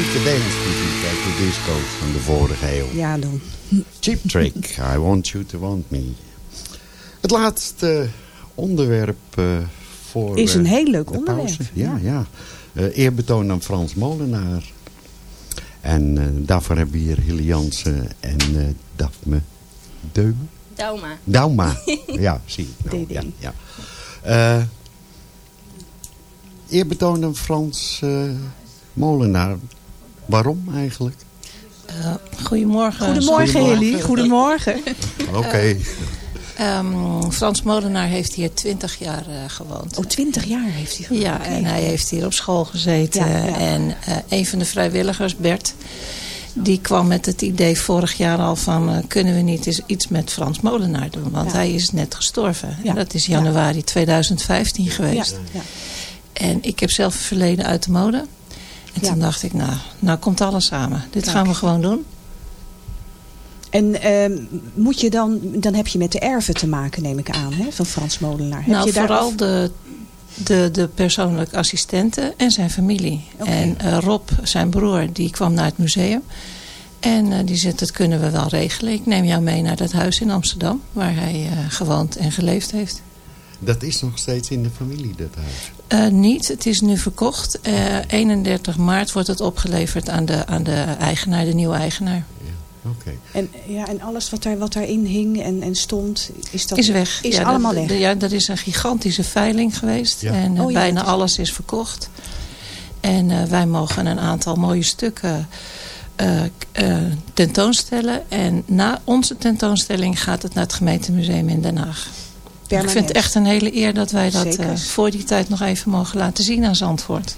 klassieke dancemuziek uit de disco's van de vorige eeuw.
Ja, doen.
Cheap Trick, I Want You To Want Me. Het laatste onderwerp uh, voor...
Is een
uh,
heel leuk
de
onderwerp.
pauze. Ja, ja. Uh, eerbetoon aan Frans Molenaar. En uh, daarvoor hebben we hier Hilly Jansen en uh, Daphne Deumen.
Dauma.
Dauma. ja, zie ik nou. Ja, ja. Uh, eerbetoon aan Frans Molenaar. Waarom eigenlijk?
Uh, goedemorgen.
Goedemorgen, Hilly. Goedemorgen.
Oké. Okay.
Uh, um, Frans Molenaar heeft hier 20 jaar uh, gewoond.
Oh, 20 jaar heeft hij gewoond?
Ja, okay. en hij heeft hier op school gezeten. Ja, ja. En uh, een van de vrijwilligers, Bert, die kwam met het idee vorig jaar al van... Uh, kunnen we niet eens iets met Frans Molenaar doen? Want ja. hij is net gestorven. En dat is januari 2015 geweest. En ik heb zelf een verleden uit de mode. En toen dacht ik, nou, nou komt alles samen. Dit gaan we gewoon doen.
En uh, moet je dan, dan heb je met de erven te maken, neem ik aan, hè, van Frans Molenaar.
Nou,
heb je
vooral
daar...
de, de, de persoonlijke assistenten en zijn familie. Okay. En uh, Rob, zijn broer, die kwam naar het museum. En uh, die zei, dat kunnen we wel regelen. Ik neem jou mee naar dat huis in Amsterdam, waar hij uh, gewoond en geleefd heeft.
Dat is nog steeds in de familie, dat huis?
Uh, niet, het is nu verkocht. Uh, 31 maart wordt het opgeleverd aan de, aan de eigenaar, de nieuwe eigenaar.
Ja, okay.
En, ja, en alles wat, daar, wat daarin hing en, en stond, is dat
is weg.
Is
ja,
allemaal
dat,
weg?
Ja, er is een gigantische veiling geweest.
Ja.
En uh,
Oh, ja,
bijna
dat is-
alles is verkocht. En uh, wij mogen een aantal mooie stukken uh, uh, tentoonstellen. En na onze tentoonstelling gaat het naar het gemeentemuseum in Den Haag. Ik vind het echt een hele eer dat wij dat uh, voor die tijd nog even mogen laten zien aan Zandvoort.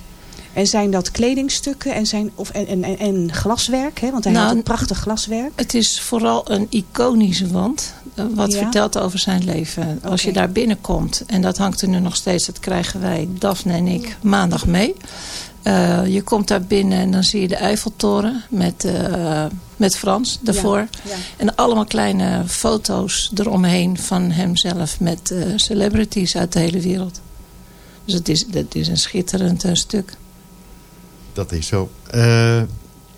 En zijn dat kledingstukken en, zijn, of, en, en, en glaswerk? Hè? Want hij
Nou,
had een prachtig glaswerk.
Het is vooral een iconische wand. uh, Wat
Ja?
vertelt over zijn leven. Als je daar binnenkomt. En dat hangt er nu nog steeds. Dat krijgen wij, Daphne en ik, maandag mee. Uh, je komt daar binnen en dan zie je de Eiffeltoren. Met, uh, met Frans daarvoor.
Ja, ja.
En allemaal kleine foto's eromheen van hemzelf. Met uh, celebrities uit de hele wereld. Dus het is, het is een schitterend uh, stuk.
Dat is zo. Uh,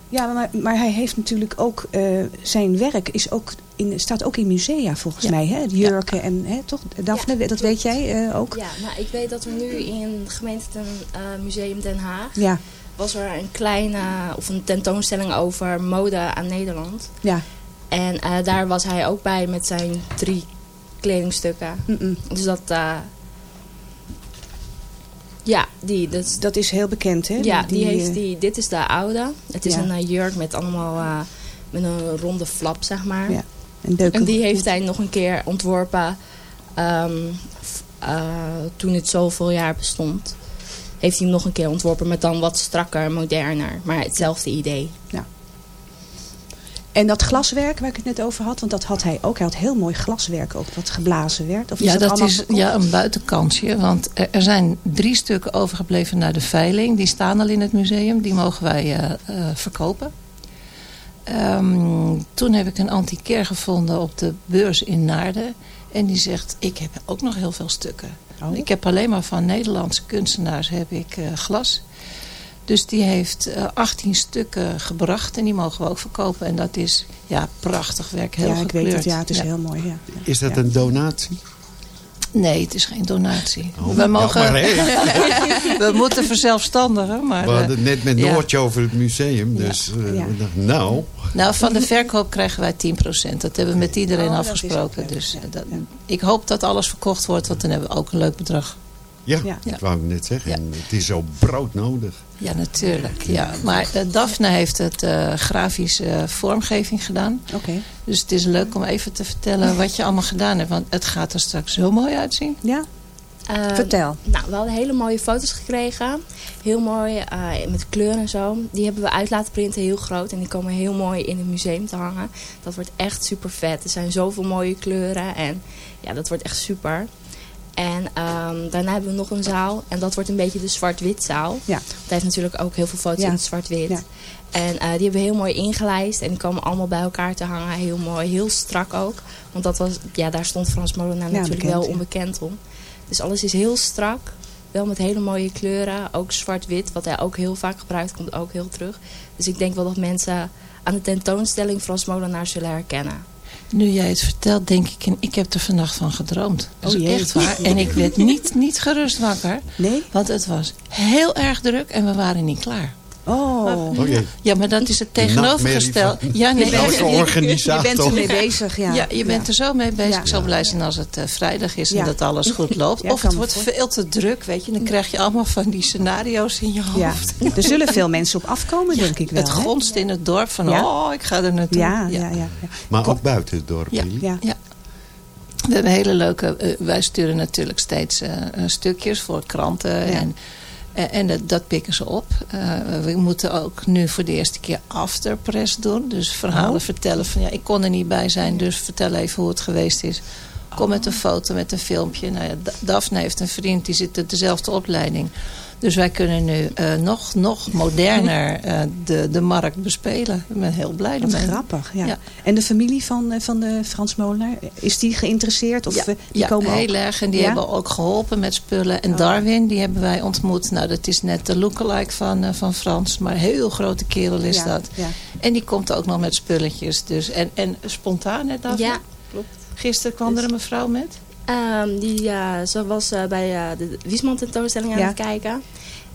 Ja, maar, maar hij heeft natuurlijk ook... eh, zijn werk is ook in, staat ook in musea volgens
Ja.
mij. Hè? De jurken en... Hè, toch? Daphne, dat weet jij eh, ook?
Ja, nou, ik weet dat er nu in het gemeentemuseum Den Haag...
Ja.
Was er een kleine, of een tentoonstelling over mode aan Nederland.
Ja.
En eh, daar was hij ook bij met zijn drie kledingstukken. Dus dat... eh, ja, die. Dat,
Dat is heel bekend, hè?
ja, die, heeft
eh,
die. Dit is de oude. Het is
Ja.
een eh, jurk met allemaal... eh, met een ronde flap, zeg maar.
Ja. En,
die heeft hij nog een keer ontworpen ehm, eh, toen het zoveel jaar bestond. Heeft hij hem nog een keer ontworpen met dan wat strakker, moderner. Maar hetzelfde idee.
En dat glaswerk waar ik het net over had, want dat had hij ook. Hij had heel mooi glaswerk ook, wat geblazen werd. Of is
ja,
dat,
is
verkocht?
ja, een buitenkansje. Want er, er zijn drie stukken overgebleven naar de veiling. Die staan al in het museum. Die mogen wij eh, eh, verkopen. Ehm, toen heb ik een antiquair gevonden op de beurs in Naarden. En die zegt, ik heb ook nog heel veel stukken.
Oh.
Ik heb alleen maar van Nederlandse kunstenaars heb ik eh, glas. Dus die heeft eh, 18 stukken gebracht. En die mogen we ook verkopen. En dat is ja, prachtig werk. Heel
ja, ik
gekleurd.
weet het. Ja, het is
Ja.
heel mooi. Ja.
is dat
Ja.
een donatie?
Nee, het is geen donatie.
Oh,
we, mogen, we moeten verzelfstandigen. Maar,
We hadden
eh,
het net met
ja.
Noortje over het museum. Dus eh,
Ja.
dachten, nou...
nou, van de verkoop krijgen wij 10%. Dat hebben we met iedereen
Oh, is
afgesproken. Dus eh, dat,
ja.
ik hoop dat alles verkocht wordt. Want dan hebben we ook een leuk bedrag.
Ja,
Ja.
dat wou ik net zeggen.
Ja.
En Het is zo broodnodig.
Ja, natuurlijk. Ja. Maar uh, Daphne heeft het uh, grafische uh, vormgeving gedaan.
Oké.
Dus het is leuk om even te vertellen wat je allemaal gedaan hebt. Want het gaat er straks zo mooi uitzien.
Ja?
Eh,
Vertel.
Nou, we hadden hele mooie foto's gekregen. Heel mooi, eh, met kleur en zo. Die hebben we uit laten printen, heel groot. En die komen heel mooi in het museum te hangen. Dat wordt echt super vet. Er zijn zoveel mooie kleuren. En ja, dat wordt echt super. En ehm, daarna hebben we nog een zaal. En dat wordt een beetje de zwart-wit zaal.
Ja.
Want hij heeft natuurlijk ook heel veel foto's
Ja.
in het zwart-wit.
Ja.
En eh, die hebben we heel mooi ingelijst. En die komen allemaal bij elkaar te hangen. Heel mooi, heel strak ook. Want dat was, ja, daar stond Frans Molenaar
Ja,
natuurlijk
bekend,
wel onbekend om. Dus alles is heel strak. Wel met hele mooie kleuren. Ook zwart-wit, wat hij ook heel vaak gebruikt, komt ook heel terug. Dus ik denk wel dat mensen aan de tentoonstelling Frans Molenaar zullen herkennen.
Nu jij het vertelt, denk ik, en ik heb er vannacht van gedroomd. Dat is
Oh
echt waar. En ik werd niet, niet gerust wakker.
Nee?
Want het was heel erg druk en we waren niet klaar.
Oh.
Ja, maar dat is het tegenovergestelde. Ja, nee, je-
organisator.
Je bent ermee bezig, ja.
Ja, je bent er zo mee bezig.
Ja.
Ik zal blij zijn als het eh, vrijdag is en dat alles goed loopt.
Ja,
of het wordt
voor-
veel te druk, weet je. Dan krijg je allemaal van die scenario's in je
Ja.
hoofd.
Er zullen veel mensen op afkomen, denk ik wel.
Het gonst in het dorp van,
Ja.
oh, ik ga er naartoe.
Ja, ja, ja. ja.
Maar ook buiten het dorp,
Ja.
jullie?
Ja.
Ja. We hebben hele leuke... eh, wij sturen natuurlijk steeds eh, stukjes voor kranten. En, en dat, dat pikken ze op. Eh, we moeten ook nu voor de eerste keer afterpress doen. Dus verhalen
Oh.
vertellen van... Ja, ik kon er niet bij zijn, dus vertel even hoe het geweest is. Kom met een foto, met een filmpje. Nou ja, Da- Daphne heeft een vriend, die zit op dezelfde opleiding. Dus wij kunnen nu eh, nog, nog moderner eh, de, de markt bespelen. Ik ben heel blij
Wat
ermee.
grappig, ja.
Ja.
En de familie van, eh, van de Frans Molenaar, is die geïnteresseerd? Of
ja,
die
ja,
komen
heel
ook?
erg. En die
Ja?
hebben ook geholpen met spullen. En Darwin, die hebben wij ontmoet. Nou, dat is net de lookalike van, van Frans. Maar een heel grote kerel is
Ja,
dat.
ja.
En die komt ook nog met spulletjes. Dus. En, en spontaan, hè, Daphne?
Ja, klopt.
Gisteren kwam er een mevrouw met.
Ehm, die, eh, ze was eh, bij eh, de Wiesman tentoonstelling aan
Ja.
het kijken.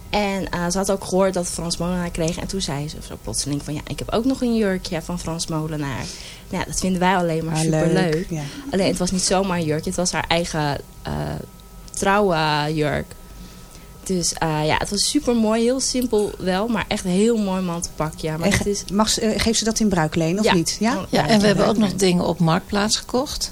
En ze had ook gehoord dat Frans Molenaar kreeg. En toen zei ze zo plotseling van ja, ik heb ook nog een jurkje van Frans Molenaar. Nou, ja, dat vinden wij alleen maar
Ah,
super
leuk,
leuk.
ja.
Alleen het was niet zomaar een jurkje, het was haar eigen trouwjurk. Dus uh, ja, het was super mooi, heel simpel wel, maar echt een heel mooi mantelpakje. Maar
En
het
ge-
is...
mag, ze- eh, geeft ze dat in bruikleen of
Ja.
niet? Ja,
Ja, en we hebben ook nog dingen op Marktplaats gekocht.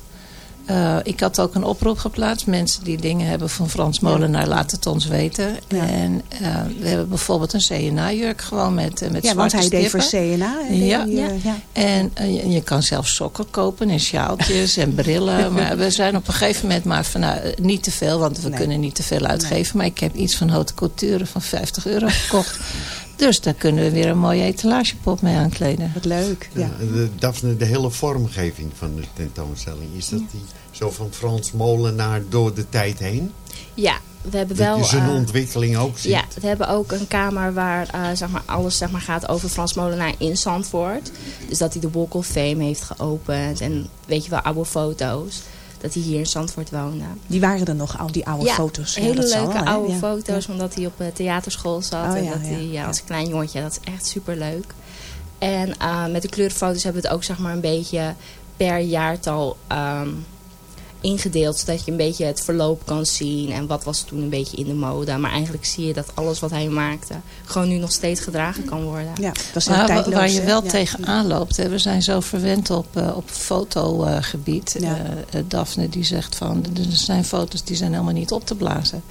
Uh, ik had ook een oproep geplaatst. Mensen die dingen hebben van Frans Molenaar, laat het ons weten.
Ja.
En uh, we hebben bijvoorbeeld een CNA-jurk gewoon met, uh, met
ja, want
zwarte
hij deed
stippen.
voor CNA. hè, deed
Ja.
hij, eh, ja.
En je, je kan zelfs sokken kopen en sjaaltjes en brillen. Maar we zijn op een gegeven moment maar van nou, niet te veel. Want we
Nee.
kunnen niet te veel uitgeven. Maar ik heb iets van haute couture van 50 euro gekocht. Dus daar kunnen we weer een mooie etalagepop mee aankleden.
Wat leuk. Ja.
De, Daphne, de hele vormgeving van de tentoonstelling. Is dat die zo van Frans Molenaar door de tijd heen?
Ja, we hebben
Dat
wel...
je zijn
uh,
ontwikkeling ook ziet?
Ja, we hebben ook een kamer waar uh, zeg maar, alles zeg maar, gaat over Frans Molenaar in Zandvoort. Dus dat hij de Walk of Fame heeft geopend. En weet je wel, oude foto's. Dat hij hier in Zandvoort woonde.
Die waren er nog, al die oude
ja,
foto's. Ja,
hele leuke oude foto's.
Ja.
Omdat hij op uh, theaterschool zat.
Oh,
en
ja,
dat hij als klein jongetje, dat is echt super leuk. En uh, met de kleurenfoto's hebben we het ook zeg maar, een beetje per jaartal um, ingedeeld. Zodat je een beetje het verloop kan zien. En wat was toen een beetje in de mode. Maar eigenlijk zie je dat alles wat hij maakte... gewoon nu nog steeds gedragen kan worden.
Ja, dat is
Maar
tijdloos.
waar je wel
Ja.
tegenaan loopt, hè, we zijn zo verwend op, uh, op fotogebied.
Ja.
Uh, Daphne die zegt van, er zijn foto's die zijn helemaal niet op te blazen.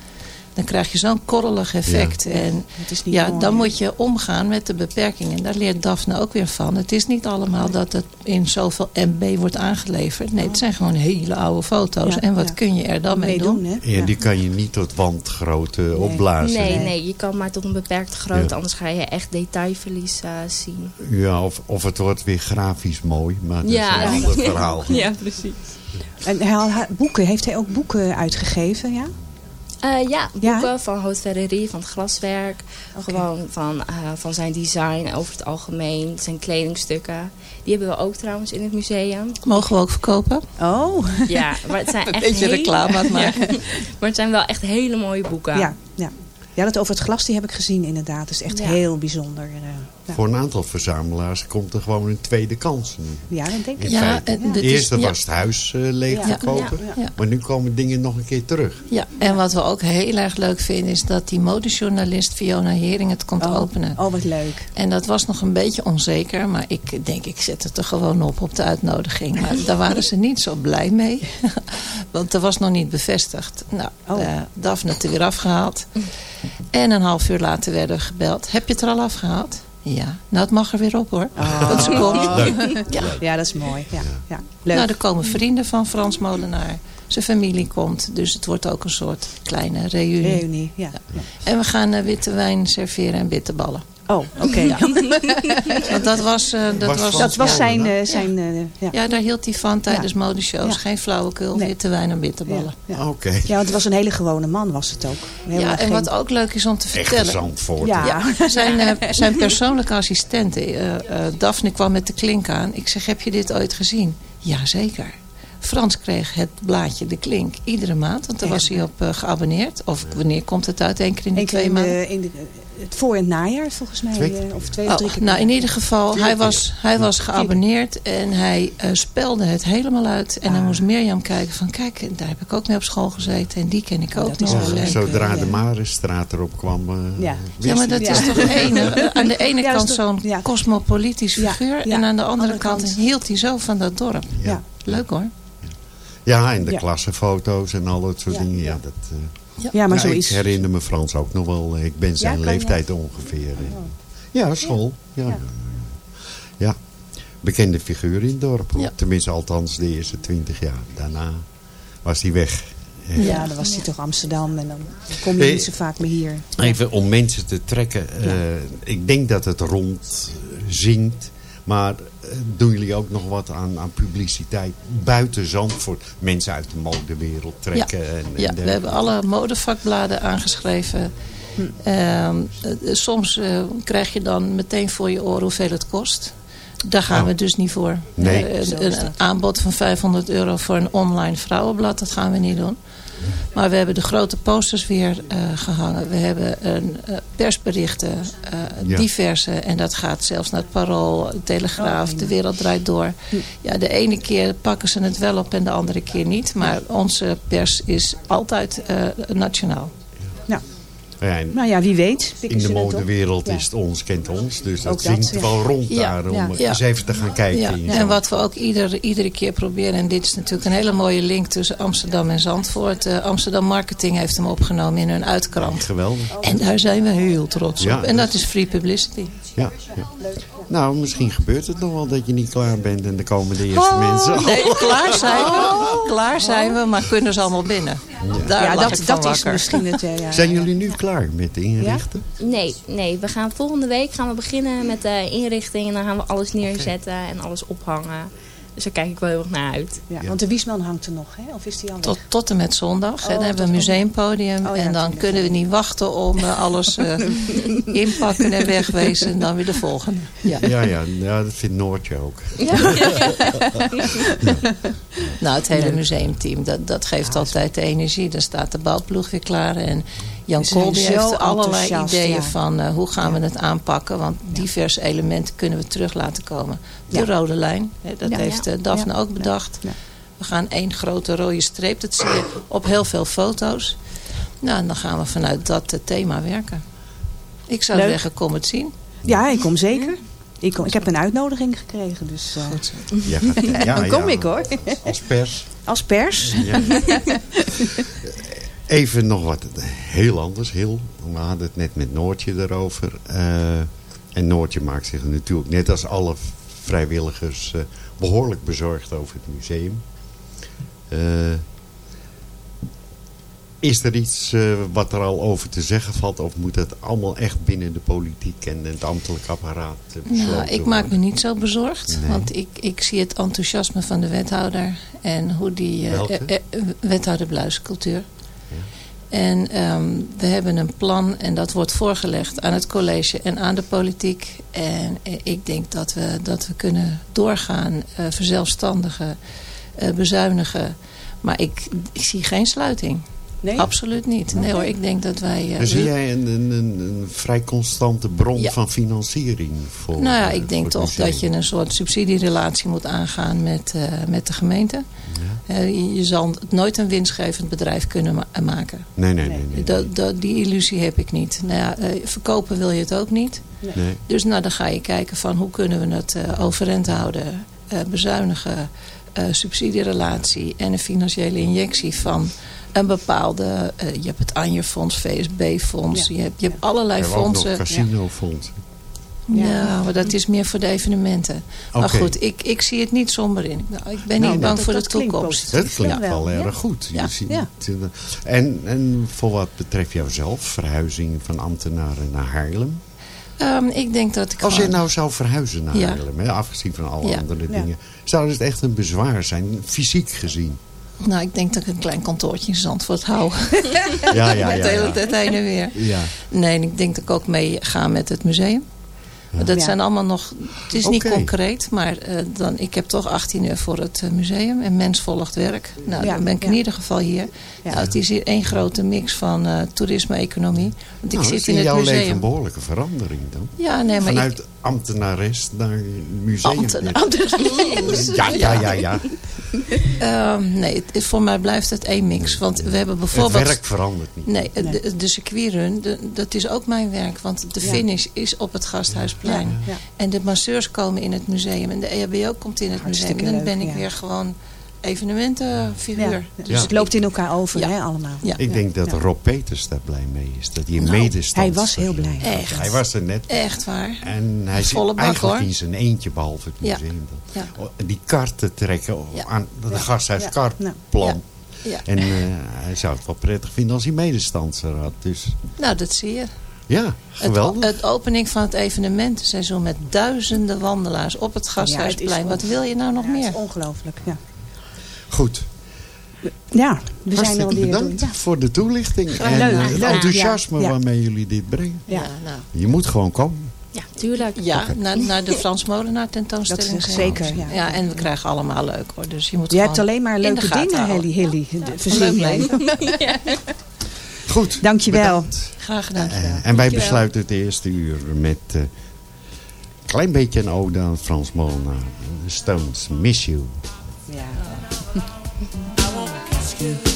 Dan krijg je zo'n korrelig effect.
Ja.
En
Het is niet
ja,
mooi,
dan moet je omgaan met de beperkingen. Daar leert Daphne ook weer van. Het is niet allemaal dat het in zoveel MB wordt aangeleverd. Nee, het zijn gewoon hele oude foto's.
Ja,
en wat
ja.
kun je er dan mee doen?
hè?
Ja, die kan je niet tot wandgrootte opblazen.
Nee,
Nee.
je kan maar tot een beperkte grootte.
Ja.
Anders ga je echt detailverlies uh, zien.
Ja, of, of het wordt weer grafisch mooi. Maar dat
Ja.
is een ander verhaal.
Ja, precies.
En hij had- hij- boeken, heeft hij ook boeken uitgegeven, ja?
Uh, ja,
Ja?
boeken van Haute Ferrerie, van het glaswerk. Gewoon van, uh, van zijn design over het algemeen. Zijn kledingstukken. Die hebben we ook trouwens in het museum.
Mogen we ook verkopen?
Oh,
Ja, maar het zijn
Een
echt
beetje
hele-
reclame aan het maken.
Ja, maar het zijn wel echt hele mooie boeken.
ja, ja. Ja, dat over het glas die heb ik gezien inderdaad. Dat is echt
Ja.
heel bijzonder. Eh, ja.
Voor een aantal verzamelaars komt er gewoon een tweede kans nu.
ja, dat denk ik.
In
Ja,
feite.
en dit is-
Eerst
ja.
was het huis eh, leeg
Ja,
verkopen.
ja,
ja.
Maar nu komen dingen nog een keer terug.
Ja, en wat we ook heel erg leuk vinden is dat die modejournalist Fiona Hering het komt
Oh,
openen.
oh, wat leuk.
En dat was nog een beetje onzeker, maar ik denk ik zet het er gewoon op op de uitnodiging. Maar daar waren ze niet zo blij mee, want er was nog niet bevestigd. Nou,
Oh.
eh, Daphne het er weer afgehaald. En een half uur later werden we gebeld. Heb je het er al afgehaald? Ja, nou het mag er weer op hoor.
Oh.
Want ze komt. Ja.
Ja, dat is mooi. Ja, ja. Leuk.
Nou, er komen vrienden van Frans Molenaar. Zijn familie komt, dus het wordt ook een soort kleine reunie.
Reunie, ja. ja.
En we gaan eh, witte wijn serveren en bitterballen.
Oh, oké.
Ja. Want dat was, uh, dat was, was,
dat was zijn... Uh, zijn uh,
ja. ja. daar hield hij van tijdens ja. modeshows. Ja. Geen flauwekul, nee. witte wijn en bitterballen.
Ja, Oké. Okay. Ja, want het was een hele gewone man was het ook.
Heel ja, en geen... wat ook leuk is om te vertellen.
Zandvoort.
Ja. zijn, zijn persoonlijke assistente, Daphne kwam met de klink aan. Ik zeg, heb je dit ooit gezien? Jazeker. Frans kreeg het blaadje De Klink iedere maand. Want daar was hij op uh, geabonneerd. Of wanneer komt het uit? Eén keer in de twee maanden?
Het voor- en najaar volgens mij. Twee, uh, of twee of drie
oh, keer. Nou, in ieder geval, hij was, hij was geabonneerd. En hij uh, spelde het helemaal uit. En ah. dan moest Mirjam kijken van... Kijk, daar heb ik ook mee op school gezeten. En die ken ik ook nog.
Ja, zodra de Marisstraat erop kwam...
ja. ja, maar dat is toch ene, aan de ene kant zo'n cosmopolitisch figuur. En aan de andere, andere kant, kant hield hij zo van dat dorp. Leuk hoor.
Ja, en de ja. klassenfoto's en al dat soort
ja,
dingen. Ja, dat, uh,
ja. ja, maar
ja,
zoiets.
Ik herinner me Frans ook nog wel. Ik ben zijn leeftijd ongeveer. Oh. Ja, school. Ja. Ja. bekende figuur in het dorp. Tenminste, althans de eerste twintig jaar. Daarna was hij weg.
Ja, dan was hij toch Amsterdam en dan kom je niet zo vaak meer hier.
Even om mensen te trekken. Uh, ik denk dat het rond zingt. Maar doen jullie ook nog wat aan, aan publiciteit buiten Zandvoort? Mensen uit de modewereld trekken?
Ja,
en, en
ja we hebben alle modevakbladen aangeschreven. Hm. Uh, soms uh, krijg je dan meteen voor je oren hoeveel het kost. Daar gaan oh. we dus niet voor.
Nee.
Uh, een, een aanbod van 500 euro voor een online vrouwenblad, dat gaan we niet doen. Maar we hebben de grote posters weer uh, gehangen. We hebben een, uh, persberichten, uh, ja. diverse. En dat gaat zelfs naar het Parool, Telegraaf, De Wereld Draait Door. Ja, de ene keer pakken ze het wel op en de andere keer niet. Maar onze pers is altijd nationaal.
Ja. Ja, nou ja, wie weet.
In de modewereld is het ons, kent ons. Dus dat, dat zingt ja. wel rond ja, daar om eens even te gaan kijken.
En wat we ook ieder, iedere keer proberen. En dit is natuurlijk een hele mooie link tussen Amsterdam en Zandvoort. Uh, Amsterdam Marketing heeft hem opgenomen in hun uitkrant.
Geweldig.
En daar zijn we heel trots op. En dat is free publicity.
Ja, Nou, misschien gebeurt het nog wel dat je niet klaar bent en de komende eerste oh, mensen.
Nee, klaar zijn we. Klaar zijn we, maar kunnen ze allemaal binnen. Daar
ja, dat, dat is misschien het. Ja,
zijn jullie nu klaar met inrichten?
Nee, nee, we gaan volgende week gaan we beginnen met de inrichting. En dan gaan we alles neerzetten en alles ophangen. Dus daar kijk ik wel heel erg naar uit.
Ja, Want de Wiesman hangt er nog, hè? Of is die al
tot, tot en met zondag. Oh, dan hebben we een museumpodium. Oh, ja, en dan kunnen we niet wachten om uh, alles uh, inpakken en wegwezen. En dan weer de volgende.
Ja, ja, ja, ja dat vindt Noortje ook. Ja.
nou, het hele museumteam, dat, dat geeft altijd de energie. Dan staat de bouwploeg weer klaar. En Jan Kolby heeft allerlei ideeën van uh, hoe gaan we het aanpakken. Want diverse elementen kunnen we terug laten komen. De rode lijn, hè, dat heeft uh, Daphne ook bedacht. We gaan één grote rode streep. Dat zie je op heel veel foto's. Nou, en dan gaan we vanuit dat uh, thema werken. Ik zou Leuk. zeggen, kom het zien.
Ja, ik kom zeker. Ik, kom, ik heb een uitnodiging gekregen, dus uh, ja, ja, dan kom ik hoor.
Als pers.
Als pers.
Even nog wat heel anders. Heel, we hadden het net met Noortje erover. Uh, en Noortje maakt zich natuurlijk, net als alle vrijwilligers, uh, behoorlijk bezorgd over het museum. Uh, is er iets wat er al over te zeggen valt? Of moet het allemaal echt binnen de politiek en het ambtelijk apparaat
Nou, ik maak me niet zo bezorgd. Nee. Want ik, ik zie het enthousiasme van de wethouder. En hoe die... wethouder Bluiscultuur. En um, we hebben een plan en dat wordt voorgelegd aan het college en aan de politiek. En uh, ik denk dat we, dat we kunnen doorgaan, uh, verzelfstandigen, uh, bezuinigen. Maar ik, ik zie geen sluiting. Nee? Absoluut niet. Nee hoor, ik denk dat wij...
Uh, zie jij een, een, een, vrij constante bron ja. van financiering? Voor,
nou ja, ik denk toch dat je een soort subsidierelatie moet aangaan met, uh, met de gemeente. Ja. Uh, je, zal nooit een winstgevend bedrijf kunnen ma maken.
Nee, nee, nee. nee,
dat, dat, die illusie heb ik niet. Nou ja, verkopen wil je het ook niet.
Nee.
Dus nou, dan ga je kijken van hoe kunnen we het overeind houden, bezuinigen, subsidierelatie en een financiële injectie van een bepaalde... Uh, je hebt het Anje-fonds, VSB-fonds. Ja. Je, hebt, je hebt allerlei
er
fondsen.
Ook casino-fonds.
Ja. ja, maar dat is meer voor de evenementen. Okay. Maar goed, ik, ik zie het niet somber in. Nou, ik ben nou, niet bang dat, voor de toekomst.
Het klinkt ja. wel erg goed. Ja. Ziet, ja. En, en voor wat betreft jouzelf, verhuizing van ambtenaren naar Haarlem?
Ehm, ik denk dat ik
Als je nou zou verhuizen naar
Ja.
Haarlem, hè, afgezien van alle
Ja.
andere
Ja.
dingen. Zou het echt een bezwaar zijn, fysiek gezien?
Nou, ik denk dat ik een klein kantoortje in Zandvoort hou.
Ja, ja,
Met
ja,
de hele
ja.
tijd heen en weer.
Ja.
Nee, en ik denk dat ik ook mee ga met het museum. Dat
Ja.
zijn allemaal nog... Het is niet concreet, maar eh, dan, ik heb toch 18 uur voor het eh, museum. En mens volgt werk. Nou,
Ja,
dan ben ik in
ja.
ieder geval hier.
Ja.
Nou, het is hier één grote mix van eh, toerisme-economie. Want ik
Nou,
zit
is
in
in
het
jouw
museum.
leven een behoorlijke verandering dan?
Ja, nee, maar
Vanuit
ik...
ambtenares naar museum.
Ambtenaar.
Ja, ja, ja, ja.
Ehm, nee, het, voor mij blijft het één mix. Want we hebben
Het
bijvoorbeeld...
werk verandert niet.
Nee, de, de circuitrun, de- dat is ook mijn werk. Want de
Ja.
finish is op het Gasthuisplein.
Ja, ja.
En de masseurs komen in het museum. En de EHBO komt in het
Hartstikke
museum. En dan
leuk,
ben ik
ja.
weer gewoon evenementenfiguur.
Ja.
Dus
het loopt in elkaar over,
Ja.
hè, allemaal.
Ja.
Ik denk dat
Ja.
Rob Peters daar blij mee is. Dat hij een
Nou,
Hij was heel blij.
Echt.
Hij was er net.
Echt waar.
En hij zit
bak,
eigenlijk
hoor.
in zijn eentje, behalve het museum. Oh, Die karten trekken
Ja.
aan de
Ja.
gasthuiskartplan.
Ja.
Ja.
En eh, hij zou het wel prettig vinden als hij medestander had. Dus
Nou, dat zie je.
ja,
Het,
geweldig.
het opening van het evenementenseizoen met duizenden wandelaars op het Gasthuisplein. Wat wil je nou nog
Ja, het
meer?
is ongelooflijk, ja.
Goed.
Ja, we zijn alweer door.
bedankt
Ja.
voor de toelichting. En
leuk,
eh, het
leuk,
enthousiasme
ja, ja.
waarmee jullie dit brengen.
Ja.
nou.
Je moet gewoon komen.
Ja, tuurlijk.
Ja, naar, naar de Frans Molenaar tentoonstelling.
Dat is zeker, ja.
Ja, en we krijgen allemaal leuk hoor. Dus je moet
Je hebt alleen maar leuke dingen. Hilly.
Een
Verzin jij.
Goed.
Dankjewel.
bedankt.
Graag gedaan.
Eh, en wij
Dankjewel.
besluiten het eerste uur met eh, een klein beetje een ode aan Frans Molenaar. Stones, Miss You.
Ja.